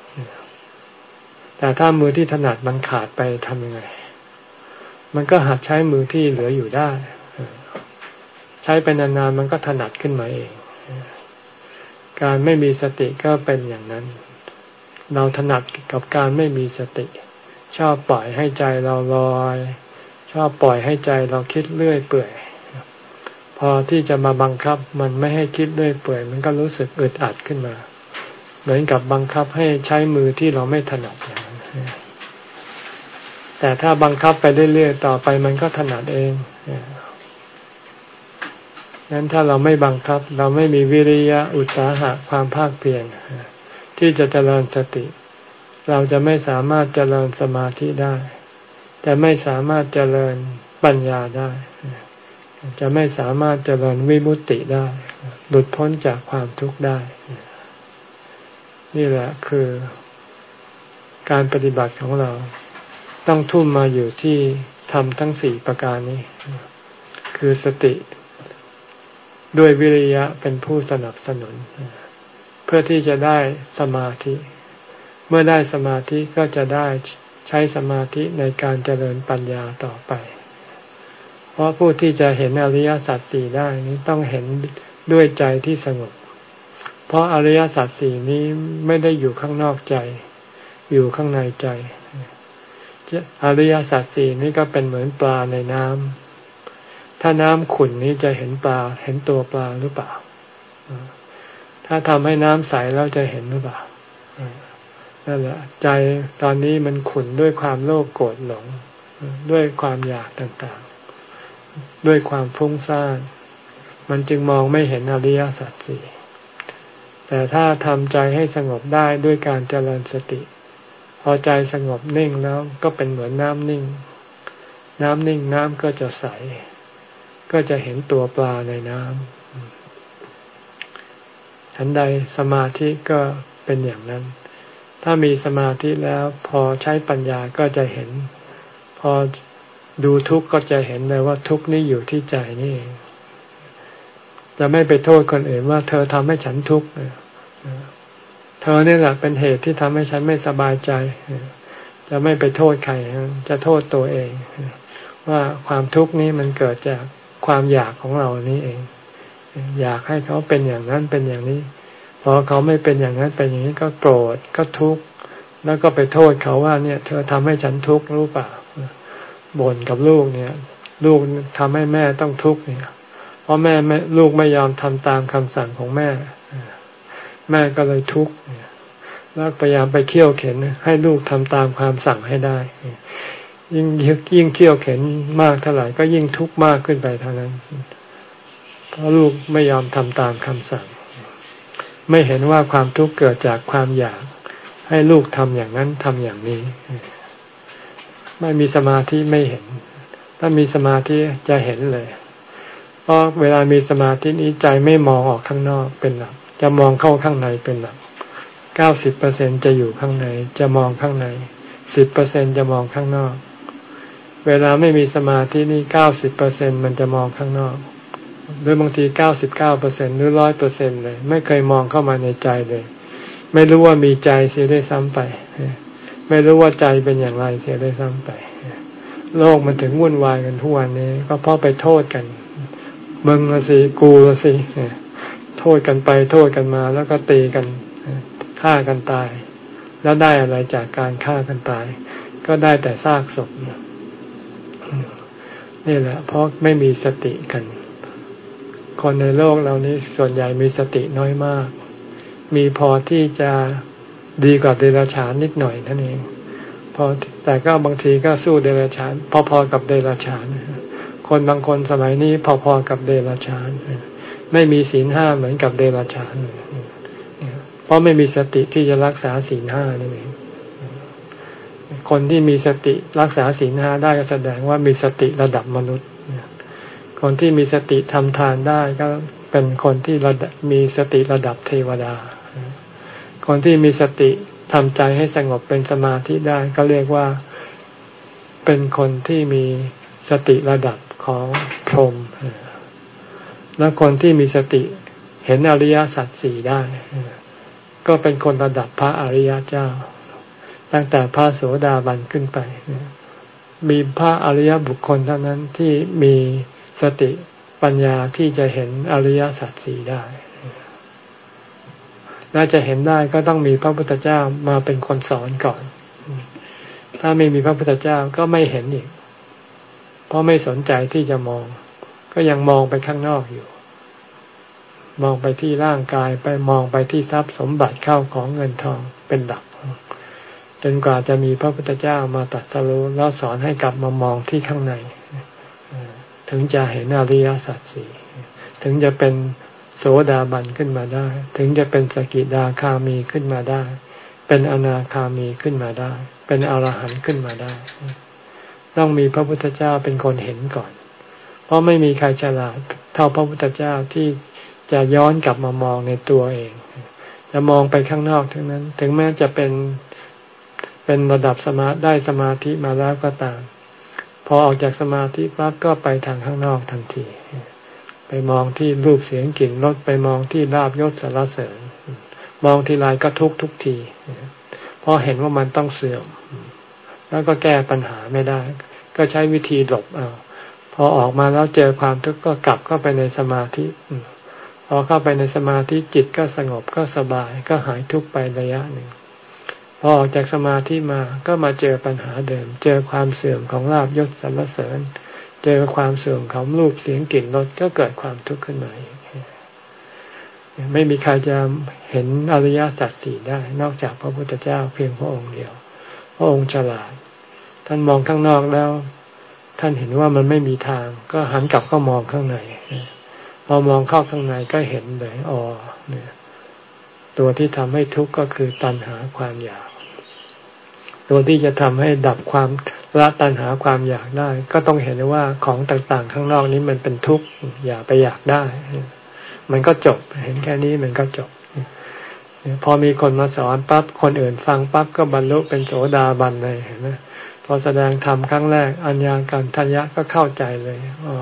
แต่ถ้ามือที่ถนัดมันขาดไปทำยังไง มันก็หัดใช้มือที่เหลืออยู่ได้ ใช้ไปนานๆมันก็ถนัดขึ้นมาเอง การไม่มีสติก็เป็นอย่างนั้น เราถนัดกับการไม่มีสติ ชอบปล่อยให้ใจเราลอย ชอบปล่อยให้ใจเราคิดเรื่อยเปื่อย อที่จะมาบังคับมันไม่ให้คิดด้วยเปื่อย มันก็รู้สึกอึดอัดขึ้นมา เหมือนกับบังคับให้ใช้มือที่เราไม่ถนัดอย่างนั้นแต่ถ้าบังคับไปเรื่อยๆต่อไปมันก็ถนัดเองนั้นถ้าเราไม่บังคับ เราไม่มีวิริยะอุตสาหะความภาคเพียรที่จะเจริญสติ เราจะไม่สามารถเจริญสมาธิได้ จะไม่สามารถเจริญปัญญาได้ จะไม่สามารถเจริญวิมุตติได้ หลุดพ้นจากความทุกข์ได้ นี่แหละคือการปฏิบัติของเราต้องทุ่มมาอยู่ที่ทำทั้งสี่ประการนี้ คือสติด้วยวิริยะเป็นผู้สนับสนุน เพื่อที่จะได้สมาธิ เมื่อได้สมาธิก็จะได้ใช้สมาธิในการเจริญปัญญาต่อไป เพราะผู้ที่จะเห็นอริยสัจสี่ได้นี้ต้องเห็นด้วยใจที่สงบ เพราะอริยสัจสี่นี้ไม่ได้อยู่ข้างนอกใจ อยู่ข้างในใจ อริยสัจสี่นี้ก็เป็นเหมือนปลาในน้ำ ถ้าน้ำขุ่นนี้จะเห็นปลา เห็นตัวปลาหรือเปล่า ถ้าทำให้น้ำใสแล้วจะเห็นหรือเปล่านั่นแหละใจตอนนี้มันขุ่นด้วยความโลภโกรธหลง ด้วยความอยากต่าง ด้วยความฟุ้งซ่าน มันจึงมองไม่เห็นอริยสัจสี่แต่ถ้าทำใจให้สงบได้ด้วยการเจริญสติ พอใจสงบนิ่งแล้วก็เป็นเหมือนน้ำนิ่ง น้ำนิ่งน้ำก็จะใส ก็จะเห็นตัวปลาในน้ำฉันใดสมาธิก็เป็นอย่างนั้น ถ้ามีสมาธิแล้วพอใช้ปัญญาก็จะเห็น พอ ดูทุกข์ก็จะเห็นเลยว่าทุกข์นี่อยู่ที่ใจนี่เองจะไม่ไปโทษคนอื่นว่า เธอทำให้ฉันทุกข์เธอนี่แหละเป็นเหตุที่ทำให้ฉันไม่สบายใจ จะไม่ไปโทษใคร จะโทษตัวเอง ว่าความทุกข์นี้มันเกิดจากความอยากของเรานี่เอง อยากให้เขาเป็นอย่างนั้นเป็นอย่างนี้ พอเขาไม่เป็นอย่างนั้นเป็นอย่างนี้ก็โกรธก็ทุกข์แล้วก็ไปโทษเขาว่าเนี่ย เธอทำให้ฉันทุกข์รู้เปล่า บ่นกับลูกเนี่ย ลูกทำให้แม่ต้องทุกข์เนี่ย เพราะแม่ไม่ลูกไม่ยอมทำตามคำสั่งของแม่ แม่ก็เลยทุกข์แล้วพยายามไปเคี่ยวเข็น ให้ลูกทำตามความสั่งให้ได้ ยิ่งยิ่งเคี่ยวเข็นมากเท่าไหร่ก็ยิ่งทุกข์มากขึ้นไปเท่านั้น เพราะลูกไม่ยอมทำตามคำสั่ง ไม่เห็นว่าความทุกข์เกิดจากความอยาก ให้ลูกทำอย่างนั้นทำอย่างนี้ ไม่มีสมาธิไม่เห็น ถ้ามีสมาธิจะเห็นเลย เพราะเวลามีสมาธินี้ใจไม่มองออกข้างนอกเป็นหลัก จะมองเข้าข้างในเป็นหลักเก้าสิบเปอร์เซ็นจะอยู่ข้างใน จะมองข้างในสิบเปอร์เซ็นจะมองข้างนอก เวลาไม่มีสมาธินี่เก้าสิบเปอร์เซ็นมันจะมองข้างนอก หรือบางทีเก้าสิบเก้าเปอร์เซ็นหรือร้อยเปอร์เซ็นเลย ไม่เคยมองเข้ามาในใจเลย ไม่รู้ว่ามีใจเสียได้ซ้ำไป ไม่รู้ว่าใจเป็นอย่างไรเสียได้ซ้ำไป โลกมันถึงวุ่นวายกันทุกวันนี้ ก็เพราะไปโทษกันมึงละสิกูละสิโทษกันไปโทษกันมา แล้วก็ตีกันฆ่ากันตาย แล้วได้อะไรจากการฆ่ากันตาย ก็ได้แต่ซากศพนี่แหละ เพราะไม่มีสติกัน คนในโลกเรานี้ส่วนใหญ่มีสติน้อยมาก มีพอที่จะ ดีกว่าเดรัจฉานนิดหน่อยนั่นเองพอแต่ก็บางทีก็สู้เดรัจฉาน พอๆกับเดรัจฉาน คนบางคนสมัยนี้พอๆกับเดรัจฉาน ไม่มีศีลห้าเหมือนกับเดรัจฉาน เพราะไม่มีสติที่จะรักษาศีลห้านั่นเองคนที่มีสติรักษาศีลห้าได้ก็แสดงว่ามีสติระดับมนุษย์ คนที่มีสติทำทานได้ก็เป็นคนที่ระดับมีสติระดับเทวดา คนที่มีสติทำใจให้สงบเป็นสมาธิได้ ก็เรียกว่าเป็นคนที่มีสติระดับของพรหมและคนที่มีสติเห็นอริยสัจสี่ได้ ก็เป็นคนระดับพระอริยเจ้า ตั้งแต่พระโสดาบันขึ้นไป มีพระอริยบุคคลเท่านั้นที่มีสติปัญญาที่จะเห็นอริยสัจสี่ได้ และจะเห็นได้ก็ต้องมีพระพุทธเจ้ามาเป็นคนสอนก่อน ถ้าไม่มีพระพุทธเจ้าก็ไม่เห็นอีก เพราะไม่สนใจที่จะมอง ก็ยังมองไปข้างนอกอยู่ มองไปที่ร่างกายไปมองไปที่ทรัพย์สมบัติเข้าของเงินทองเป็นหลักจนกว่าจะมีพระพุทธเจ้ามาตรัสรู้แล้วสอนให้กลับมามองที่ข้างใน ถึงจะเห็นอริยสัจสี่ถึงจะเป็น โสดาบันขึ้นมาได้ ถึงจะเป็นสกิดาคามีขึ้นมาได้ เป็นอนาคามีขึ้นมาได้ เป็นอรหันต์ขึ้นมาได้ ต้องมีพระพุทธเจ้าเป็นคนเห็นก่อน เพราะไม่มีใครฉลาดเท่าพระพุทธเจ้าที่จะย้อนกลับมามองในตัวเอง จะมองไปข้างนอกทั้งนั้น ถึงแม้จะเป็นเป็นระดับสมาได้สมาธิมาแล้วก็ตาม พอออกจากสมาธิปั๊บก็ไปทางข้างนอกทันที ไปมองที่รูปเสียงกลิ่นรสไปมองที่ลาบยศสารเสริญมองทีไรก็ทุกทุกทีเพราะเห็นว่ามันต้องเสื่อม แล้วก็แก้ปัญหาไม่ได้ ก็ใช้วิธีหลบเอาพอออกมาแล้วเจอความทุกข์ก็กลับเข้าไปในสมาธิพอเข้าไปในสมาธิจิตก็สงบก็สบายก็หายทุกข์ไประยะหนึ่งพอออกจากสมาธิมาก็มาเจอปัญหาเดิม เจอความเสื่อมของลาบยศสรรเสริญ เจอความเสื่อมของรูปเสียงกลิ่นรสก็เกิดความทุกข์ขึ้นมาอีกไม่มีใครจะเห็นอริยสัจสี่ได้ นอกจากพระพุทธเจ้าเพียงพระองค์เดียว พระองค์ฉลาด ท่านมองข้างนอกแล้ว ท่านเห็นว่ามันไม่มีทาง ก็หันกลับเข้ามองข้างในพอมองเข้าข้างในก็เห็นเลยอ๋อเนี่ยตัวที่ทำให้ทุกข์ก็คือตัณหาความอยาก ตัวที่จะทำให้ดับความละตัณหาความอยากได้ ก็ต้องเห็นว่าของต่างๆ ข้างนอกนี้มันเป็นทุกข์อย่าไปอยากได้ มันก็จบเห็นแค่นี้มันก็จบพอมีคนมาสอนปั๊บคนอื่นฟังปั๊บก็บรรลุเป็นโสดาบันเลยเห็นไหมพอแสดงธรรมครั้งแรก อัญญาการทัญญะก็เข้าใจเลยอ๋อ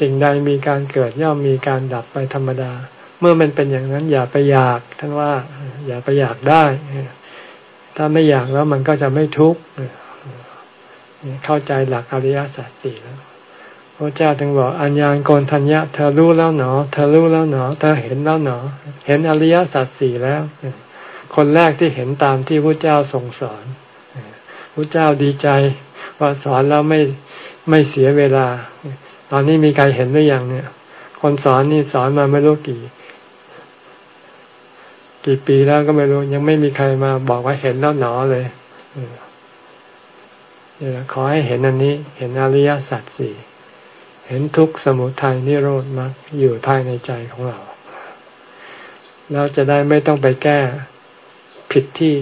สิ่งใดมีการเกิดย่อมมีการดับไปธรรมดา เมื่อมันเป็นอย่างนั้นอย่าไปอยากท่านว่า อย่าไปอยากได้ ถ้าไม่อยากแล้วมันก็จะไม่ทุกข์เข้าใจหลักอริยสัจสี่แล้วพระเจ้าถึงบอกอัญญาณโกนทัญญะเธอรู้แล้วหนอ เธอรู้แล้วหนอ เธอเห็นแล้วหนอ เห็นอริยสัจสี่แล้ว คนแรกที่เห็นตามที่พระเจ้าทรงสอนพระเจ้าดีใจว่าสอนแล้วไม่ไม่เสียเวลา ตอนนี้มีใครเห็นหรือยังเนี่ย คนสอนนี่สอนมาไม่รู้กี่ กี่ปีแล้วก็ไม่รู้ ยังไม่มีใครมาบอกว่าเห็นแล้วหนอเลยนี่แหละขอให้เห็นอันนี้ เห็นอริยสัจสี่เห็นทุกสมุทัยนิโรธมรรคอยู่ภายในใจของเรา เราจะได้ไม่ต้องไปแก้ผิดที่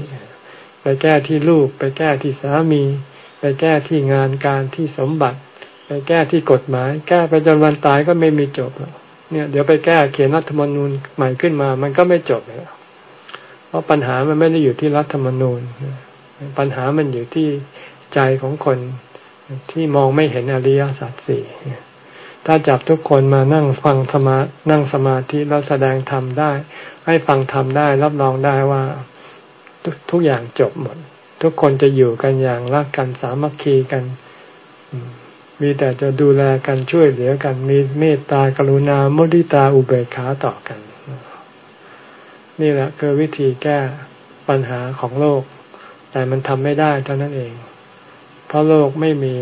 ไปแก้ที่ลูก ไปแก้ที่สามี ไปแก้ที่งานการที่สมบัติ ไปแก้ที่กฎหมาย แก้ไปจนวันตายก็ไม่มีจบเนี่ย เดี๋ยวไปแก้เขียนรัฐธรรมนูญใหม่ขึ้นมา มันก็ไม่จบเลย เพราะปัญหามันไม่ได้อยู่ที่รัฐธรรมนูญ ปัญหามันอยู่ที่ใจของคนที่มองไม่เห็นอริยสัจสี่ถ้าจับทุกคนมานั่งฟังธรรมนั่งสมาธิแล้วแสดงธรรมได้ ให้ฟังธรรมได้ รับรองได้ว่าทุกอย่างจบหมด ทุกคนจะอยู่กันอย่างรักกันสามัคคีกัน มีแต่จะดูแลกันช่วยเหลือกัน มีเมตตากรุณามุทิตาอุเบกขาต่อกัน นี่แหละคือวิธีแก้ปัญหาของโลก แต่มันทำไม่ได้เท่านั้นเอง เพราะโลกไม่มี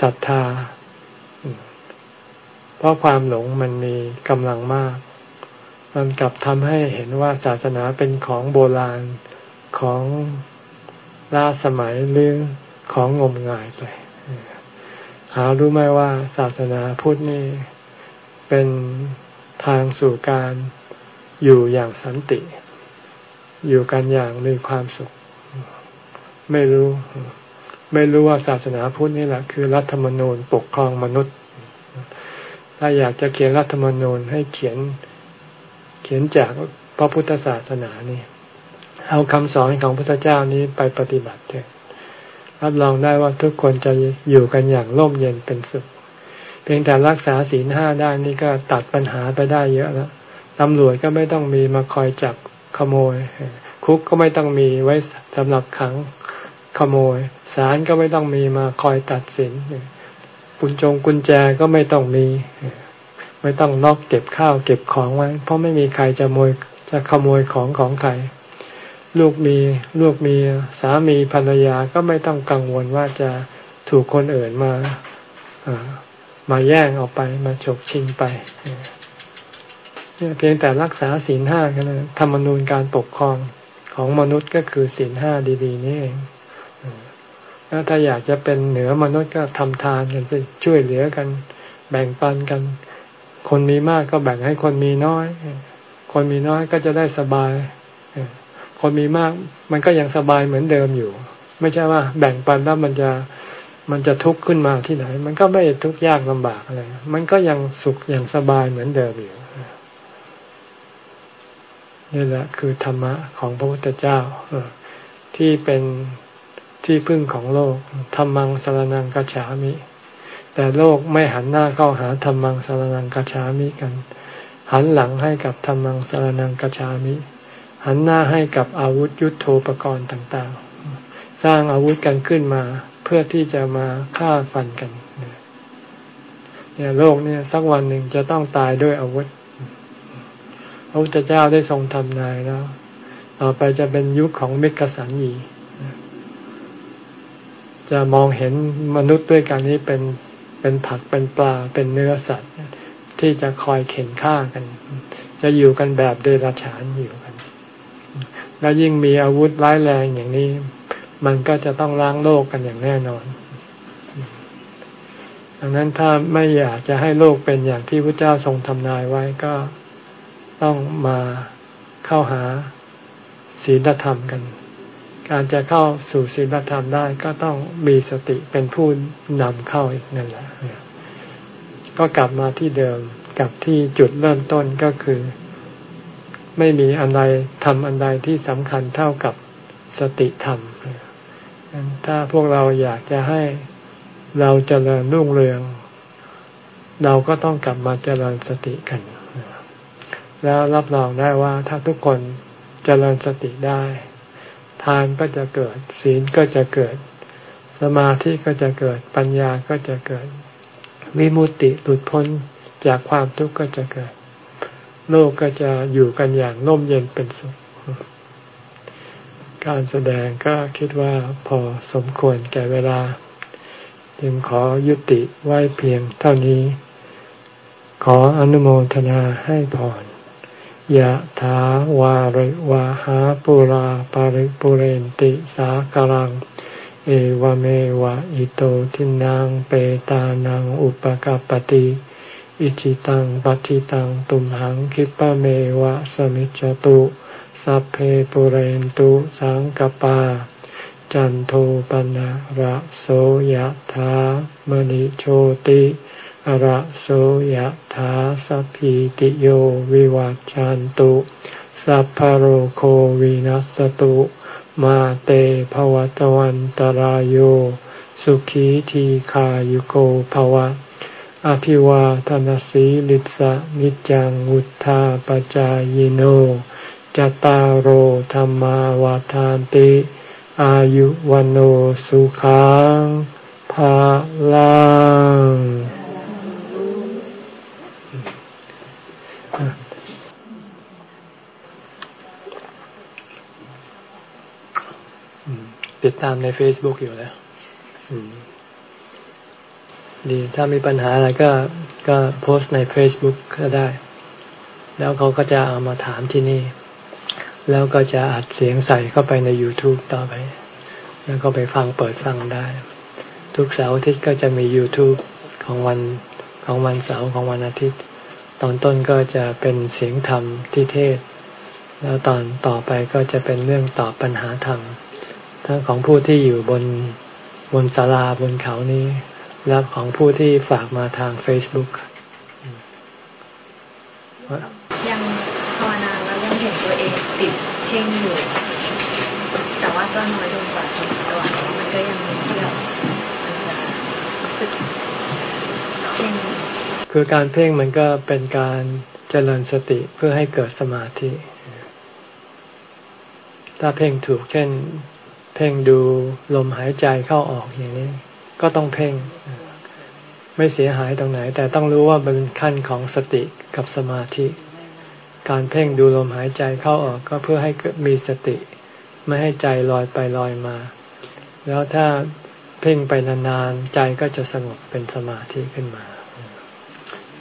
ศรัทธา เพราะความหลงมันมีกำลังมาก มันกลับทำให้เห็นว่าศาสนาเป็นของโบราณของล้าสมัยหรือของงมงายไป หารู้ไหมว่าศาสนาพุทธนี่เป็น ทางสู่การอยู่อย่างสันติ อยู่กันอย่างมีความสุข ไม่รู้ ไม่รู้ว่าศาสนาพุทธนี่แหละคือรัฐธรรมนูญปกครองมนุษย์ ถ้าอยากจะเขียนรัฐธรรมนูญให้เขียนเขียนจากพระพุทธศาสนานี่เอาคำสอนของพระพุทธเจ้านี้ไปปฏิบัติเถอะรับรองได้ว่าทุกคนจะอยู่กันอย่างร่มเย็นเป็นสุข เพียงแต่รักษาศีลห้าได้นี่ก็ตัดปัญหาไปได้เยอะแล้วตำรวจก็ไม่ต้องมีมาคอยจับขโมย คุกก็ไม่ต้องมีไว้สำหรับขังขโมยศาลก็ไม่ต้องมีมาคอยตัดสินกุญจงกุญแจก็ไม่ต้องมี ไม่ต้องล็อกเก็บข้าวเก็บของไว้ เพราะไม่มีใครจะโมยจะขโมยของของใครลูกมีลูกมีสามีภรรยาก็ไม่ต้องกังวลว่าจะถูกคนอื่นมา มาแย่งออกไปมาฉกชิงไปเพียงแต่รักษาศีลห้ากันเลยธรรมนูญการปกครองของมนุษย์ก็คือศีลห้าดีๆนี่เองแล้วถ้าอยากจะเป็นเหนือมนุษย์ก็ทำทานกันสิช่วยเหลือกัน แบ่งปันกัน คนมีมากก็แบ่งให้คนมีน้อย คนมีน้อยก็จะได้สบาย คนมีมากมันก็ยังสบายเหมือนเดิมอยู่ ไม่ใช่ว่า แบ่งปันแล้วมันจะ มันจะทุกข์ขึ้นมาที่ไหน มันก็ไม่ทุกข์ยากลำบากอะไร มันก็ยังสุขอย่างสบายเหมือนเดิมอยู่นี่แหละคือธรรมะของพระพุทธเจ้าที่เป็นที่พึ่งของโลกธรรมังสารนังกัจฉามิ แต่โลกไม่หันหน้าเข้าหาธรรมังสารนังกัจฉามิกัน หันหลังให้กับธรรมังสารนังกัจฉามิ หันหน้าให้กับอาวุธยุโทโธปกรณ์ต่าง ๆ สร้างอาวุธกันขึ้นมา เพื่อที่จะมาฆ่าฟันกันเนี่ยโลกเนี่ยสักวันหนึ่งจะต้องตายด้วยอาวุธพระพุทธเจ้าได้ทรงทำนายแล้ว ต่อไปจะเป็นยุคของมิกสันยีจะมองเห็นมนุษย์ด้วยกันนี้เป็นเป็นผักเป็นปลาเป็นเนื้อสัตว์ ที่จะคอยเข็นฆ่ากัน จะอยู่กันแบบเดรัจฉานอยู่กัน แล้วยิ่งมีอาวุธร้ายแรงอย่างนี้ มันก็จะต้องล้างโลกกันอย่างแน่นอน ดังนั้นถ้าไม่อยากจะให้โลกเป็นอย่างที่พระเจ้าทรงทำนายไว้ก็ต้องมาเข้าหาศีลธรรมกัน การจะเข้าสู่ศีลธรรมได้ก็ต้องมีสติเป็นผู้นำเข้าอีกนั่นแหละ ก็กลับมาที่เดิมกับที่จุดเริ่มต้นก็คือ ไม่มีอันใดทำอันใดที่สำคัญเท่ากับสติธรรม ถ้าพวกเราอยากจะให้เราจเจริญรุ่งเรือง เราก็ต้องกลับมาเจริญสติกัน แล้วรับรองได้ว่าถ้าทุกคนเจริญสติได้ ทานก็จะเกิด ศีลก็จะเกิดสสมาธิก็จะเกิดปัญญาก็จะเกิด วิมุตติหลุดพ้นจากความทุกข์ก็จะเกิด โลกก็จะอยู่กันอย่างร่มเย็นเป็นสุข การแสดงก็คิดว่าพอสมควรแก่เวลา จึงขอยุติไว้เพียงเท่านี้ ขออนุโมทนาให้พรยะถาวาริวาหาปุราปาริปุเรนติสากลัง เอวเมวะอิโตทินังเปตานังอุปกาปติอิจิตังปฏิตังตุมหังคิปะเมวะสมิจจตุ สัพเพปุเรนตุสังกปา จันโทปนะระโสยถามณิโชติระโสยถาสัพพิติโยวิวัจจันตุ สัพพโรโควินัสตุ มาเตภวตวันตารโยสุขีทีขายุโกภวะ อภิวาทนสีลิสะนิจังวุธาปจายโน จตารโหธรรมาวาทานติ อายุวันโอสุขังภาลังติดตามใน Facebook อยู่แล้วดี ถ้ามีปัญหาอะไรก็ก็โพสต์ใน Facebook ก็ได้ แล้วเขาก็จะเอามาถามที่นี่ แล้วก็จะอัดเสียงใส่เข้าไปใน YouTube ต่อไป แล้วก็ไปฟังเปิดฟังได้ ทุกเสาร์อาทิตย์ก็จะมี YouTube ของวันของวันเสาร์ของวันอาทิตย์ ตอนต้นก็จะเป็นเสียงธรรมที่เทศ แล้วตอนต่อไปก็จะเป็นเรื่องตอบปัญหาธรรม ทั้งของผู้ที่อยู่บนบนศาลาบนเขานี้และของผู้ที่ฝากมาทาง Facebook ยัง ติดเพ่งอยู่ แต่ว่าก็น้อยลงกว่าตอนก่อนมันก็ยังมีเที่ยวรู้สึกเพ่งคือการเพ่งมันก็เป็นการเจริญสติเพื่อให้เกิดสมาธิ ถ้าเพ่งถูกเช่น เพ่งดูลมหายใจเข้าออกอย่างนี้ ก็ต้องเพ่งไม่เสียหายตรงไหน แต่ต้องรู้ว่าเป็นขั้นของสติกับสมาธิ การเพ่งดูลมหายใจเข้าออกก็เพื่อให้มีสติ ไม่ให้ใจลอยไปลอยมา แล้วถ้าเพ่งไปนานๆใจก็จะสงบเป็นสมาธิขึ้นมา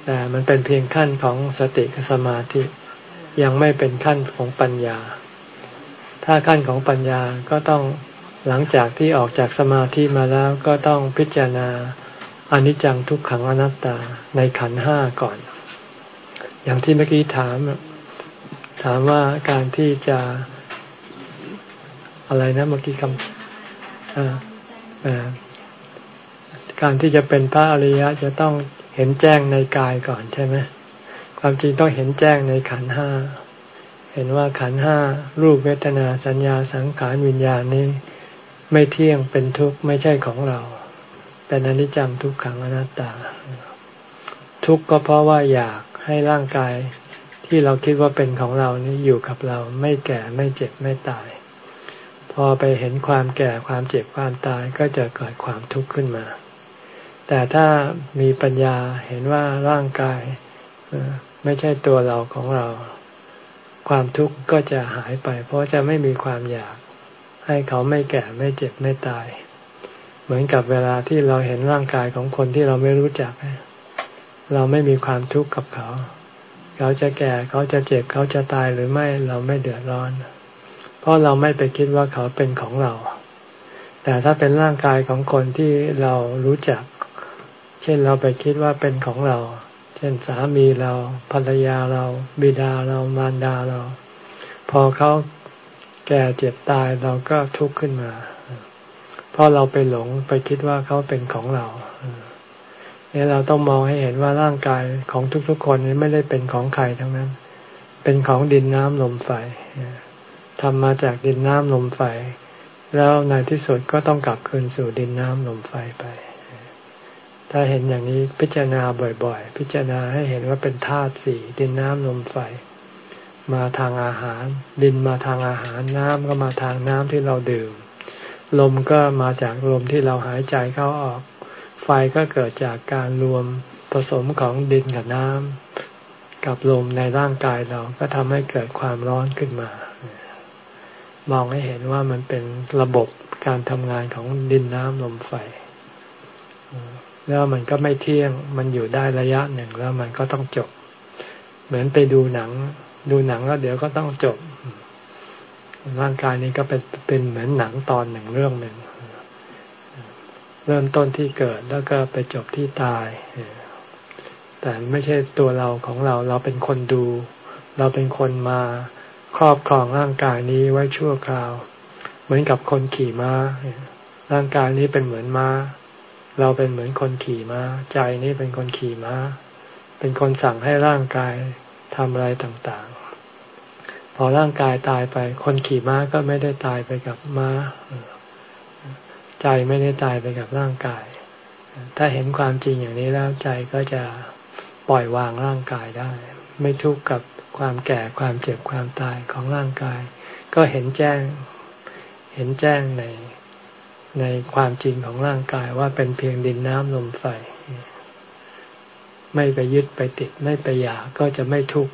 แต่มันเป็นเพียงขั้นของสติกับสมาธิยังไม่เป็นขั้นของปัญญา ถ้าขั้นของปัญญาก็ต้องหลังจากที่ออกจากสมาธิมาแล้วก็ต้องพิจารณาอนิจจังทุกขังอนัตตาในขันห้าก่อน อย่างที่เมื่อกี้ถาม ถามว่าการที่จะอะไรนะเมื่อกี้คำการที่จะเป็นพระอริยะจะต้องเห็นแจ้งในกายก่อนใช่ไหมความจริงต้องเห็นแจ้งในขันห้าเห็นว่าขันห้ารูปเวทนาสัญญาสังขารวิญญาณนี้ ไม่เที่ยงเป็นทุกข์ไม่ใช่ของเรา เป็นอนิจจังทุกขังอนัตตา ทุกข์ก็เพราะว่าอยากให้ร่างกาย ที่เราคิดว่าเป็นของเรานี้อยู่กับเราไม่แก่ไม่เจ็บไม่ตาย พอไปเห็นความแก่ความเจ็บความตายก็จะเกิดความทุกข์ขึ้นมา แต่ถ้ามีปัญญาเห็นว่าร่างกายไม่ใช่ตัวเราของเรา ความทุกข์ก็จะหายไป เพราะจะไม่มีความอยากให้เขาไม่แก่ไม่เจ็บไม่ตาย เหมือนกับเวลาที่เราเห็นร่างกายของคนที่เราไม่รู้จัก เราไม่มีความทุกข์กับเขา เขาจะแก่เขาจะเจ็บเขาจะตายหรือไม่เราไม่เดือดร้อน เพราะเราไม่ไปคิดว่าเขาเป็นของเรา แต่ถ้าเป็นร่างกายของคนที่เรารู้จัก เช่นเราไปคิดว่าเป็นของเรา เช่นสามีเราภรรยาเรา บิดาเรามารดาเรา พอเขาแก่เจ็บตายเราก็ทุกข์ขึ้นมา เพราะเราไปหลงไปคิดว่าเขาเป็นของเราเนี่เราต้องมองให้เห็นว่าร่างกายของทุกๆคนนี้ไม่ได้เป็นของใครทั้งนั้น เป็นของดินน้ำลมไฟทำมาจากดินน้ำลมไฟ แล้วในที่สุดก็ต้องกลับคืนสู่ดินน้ำลมไฟไป ถ้าเห็นอย่างนี้พิจารณาบ่อยๆ พิจารณาให้เห็นว่าเป็นธาตุสี่ดินน้ำลมไฟ มาทางอาหาร ดินมาทางอาหารน้ำก็มาทางน้ำที่เราดื่ม ลมก็มาจากลมที่เราหายใจเข้าออก ไฟก็เกิดจากการรวมผสมของดินกับน้ำกับลมในร่างกายเราก็ทำให้เกิดความร้อนขึ้นมา มองให้เห็นว่ามันเป็นระบบการทำงานของดินน้ำลมไฟ แล้วมันก็ไม่เที่ยงมันอยู่ได้ระยะหนึ่งแล้วมันก็ต้องจบ เหมือนไปดูหนัง ดูหนังแล้วเดี๋ยวก็ต้องจบ ร่างกายนี้ก็เป็นเป็นเหมือนหนังตอนหนึ่งเรื่องหนึ่ง เริ่มต้นที่เกิดแล้วก็ไปจบที่ตาย แต่ไม่ใช่ตัวเราของเรา เราเป็นคนดู เราเป็นคนมาครอบครองร่างกายนี้ไว้ชั่วคราว เหมือนกับคนขี่ม้า ร่างกายนี้เป็นเหมือนม้า เราเป็นเหมือนคนขี่ม้า ใจนี้เป็นคนขี่ม้า เป็นคนสั่งให้ร่างกายทำอะไรต่างๆ พอร่างกายตายไป คนขี่ม้าก็ไม่ได้ตายไปกับม้า ใจไม่ได้ตายไปกับร่างกาย ถ้าเห็นความจริงอย่างนี้แล้วใจก็จะปล่อยวางร่างกายได้ ไม่ทุกข์กับความแก่ความเจ็บความตายของร่างกาย ก็เห็นแจ้ง เห็นแจ้งในในความจริงของร่างกายว่าเป็นเพียงดินน้ำลมไฟ ไม่ไปยึดไปติด ไม่ไปอยากก็จะไม่ทุกข์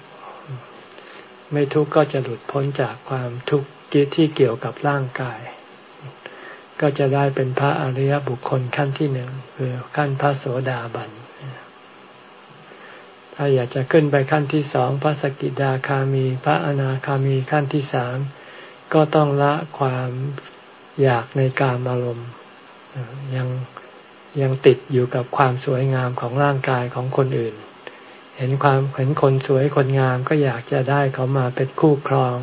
ไม่ทุกข์ก็จะหลุดพ้นจากความทุกข์ที่เกี่ยวกับร่างกาย ก็จะได้เป็นพระอริยบุคคลขั้นที่หนึ่งคือขั้นพระโสดาบัน ถ้าอยากจะขึ้นไปขั้นที่สองพระสกิดาคามี พระอนาคามีขั้นที่สามก็ต้องละความอยากในการอารมณ์ยังยังติดอยู่กับความสวยงามของร่างกายของคนอื่น เห็นความเห็นคนสวยคนงามก็อยากจะได้เขามาเป็นคู่ครอง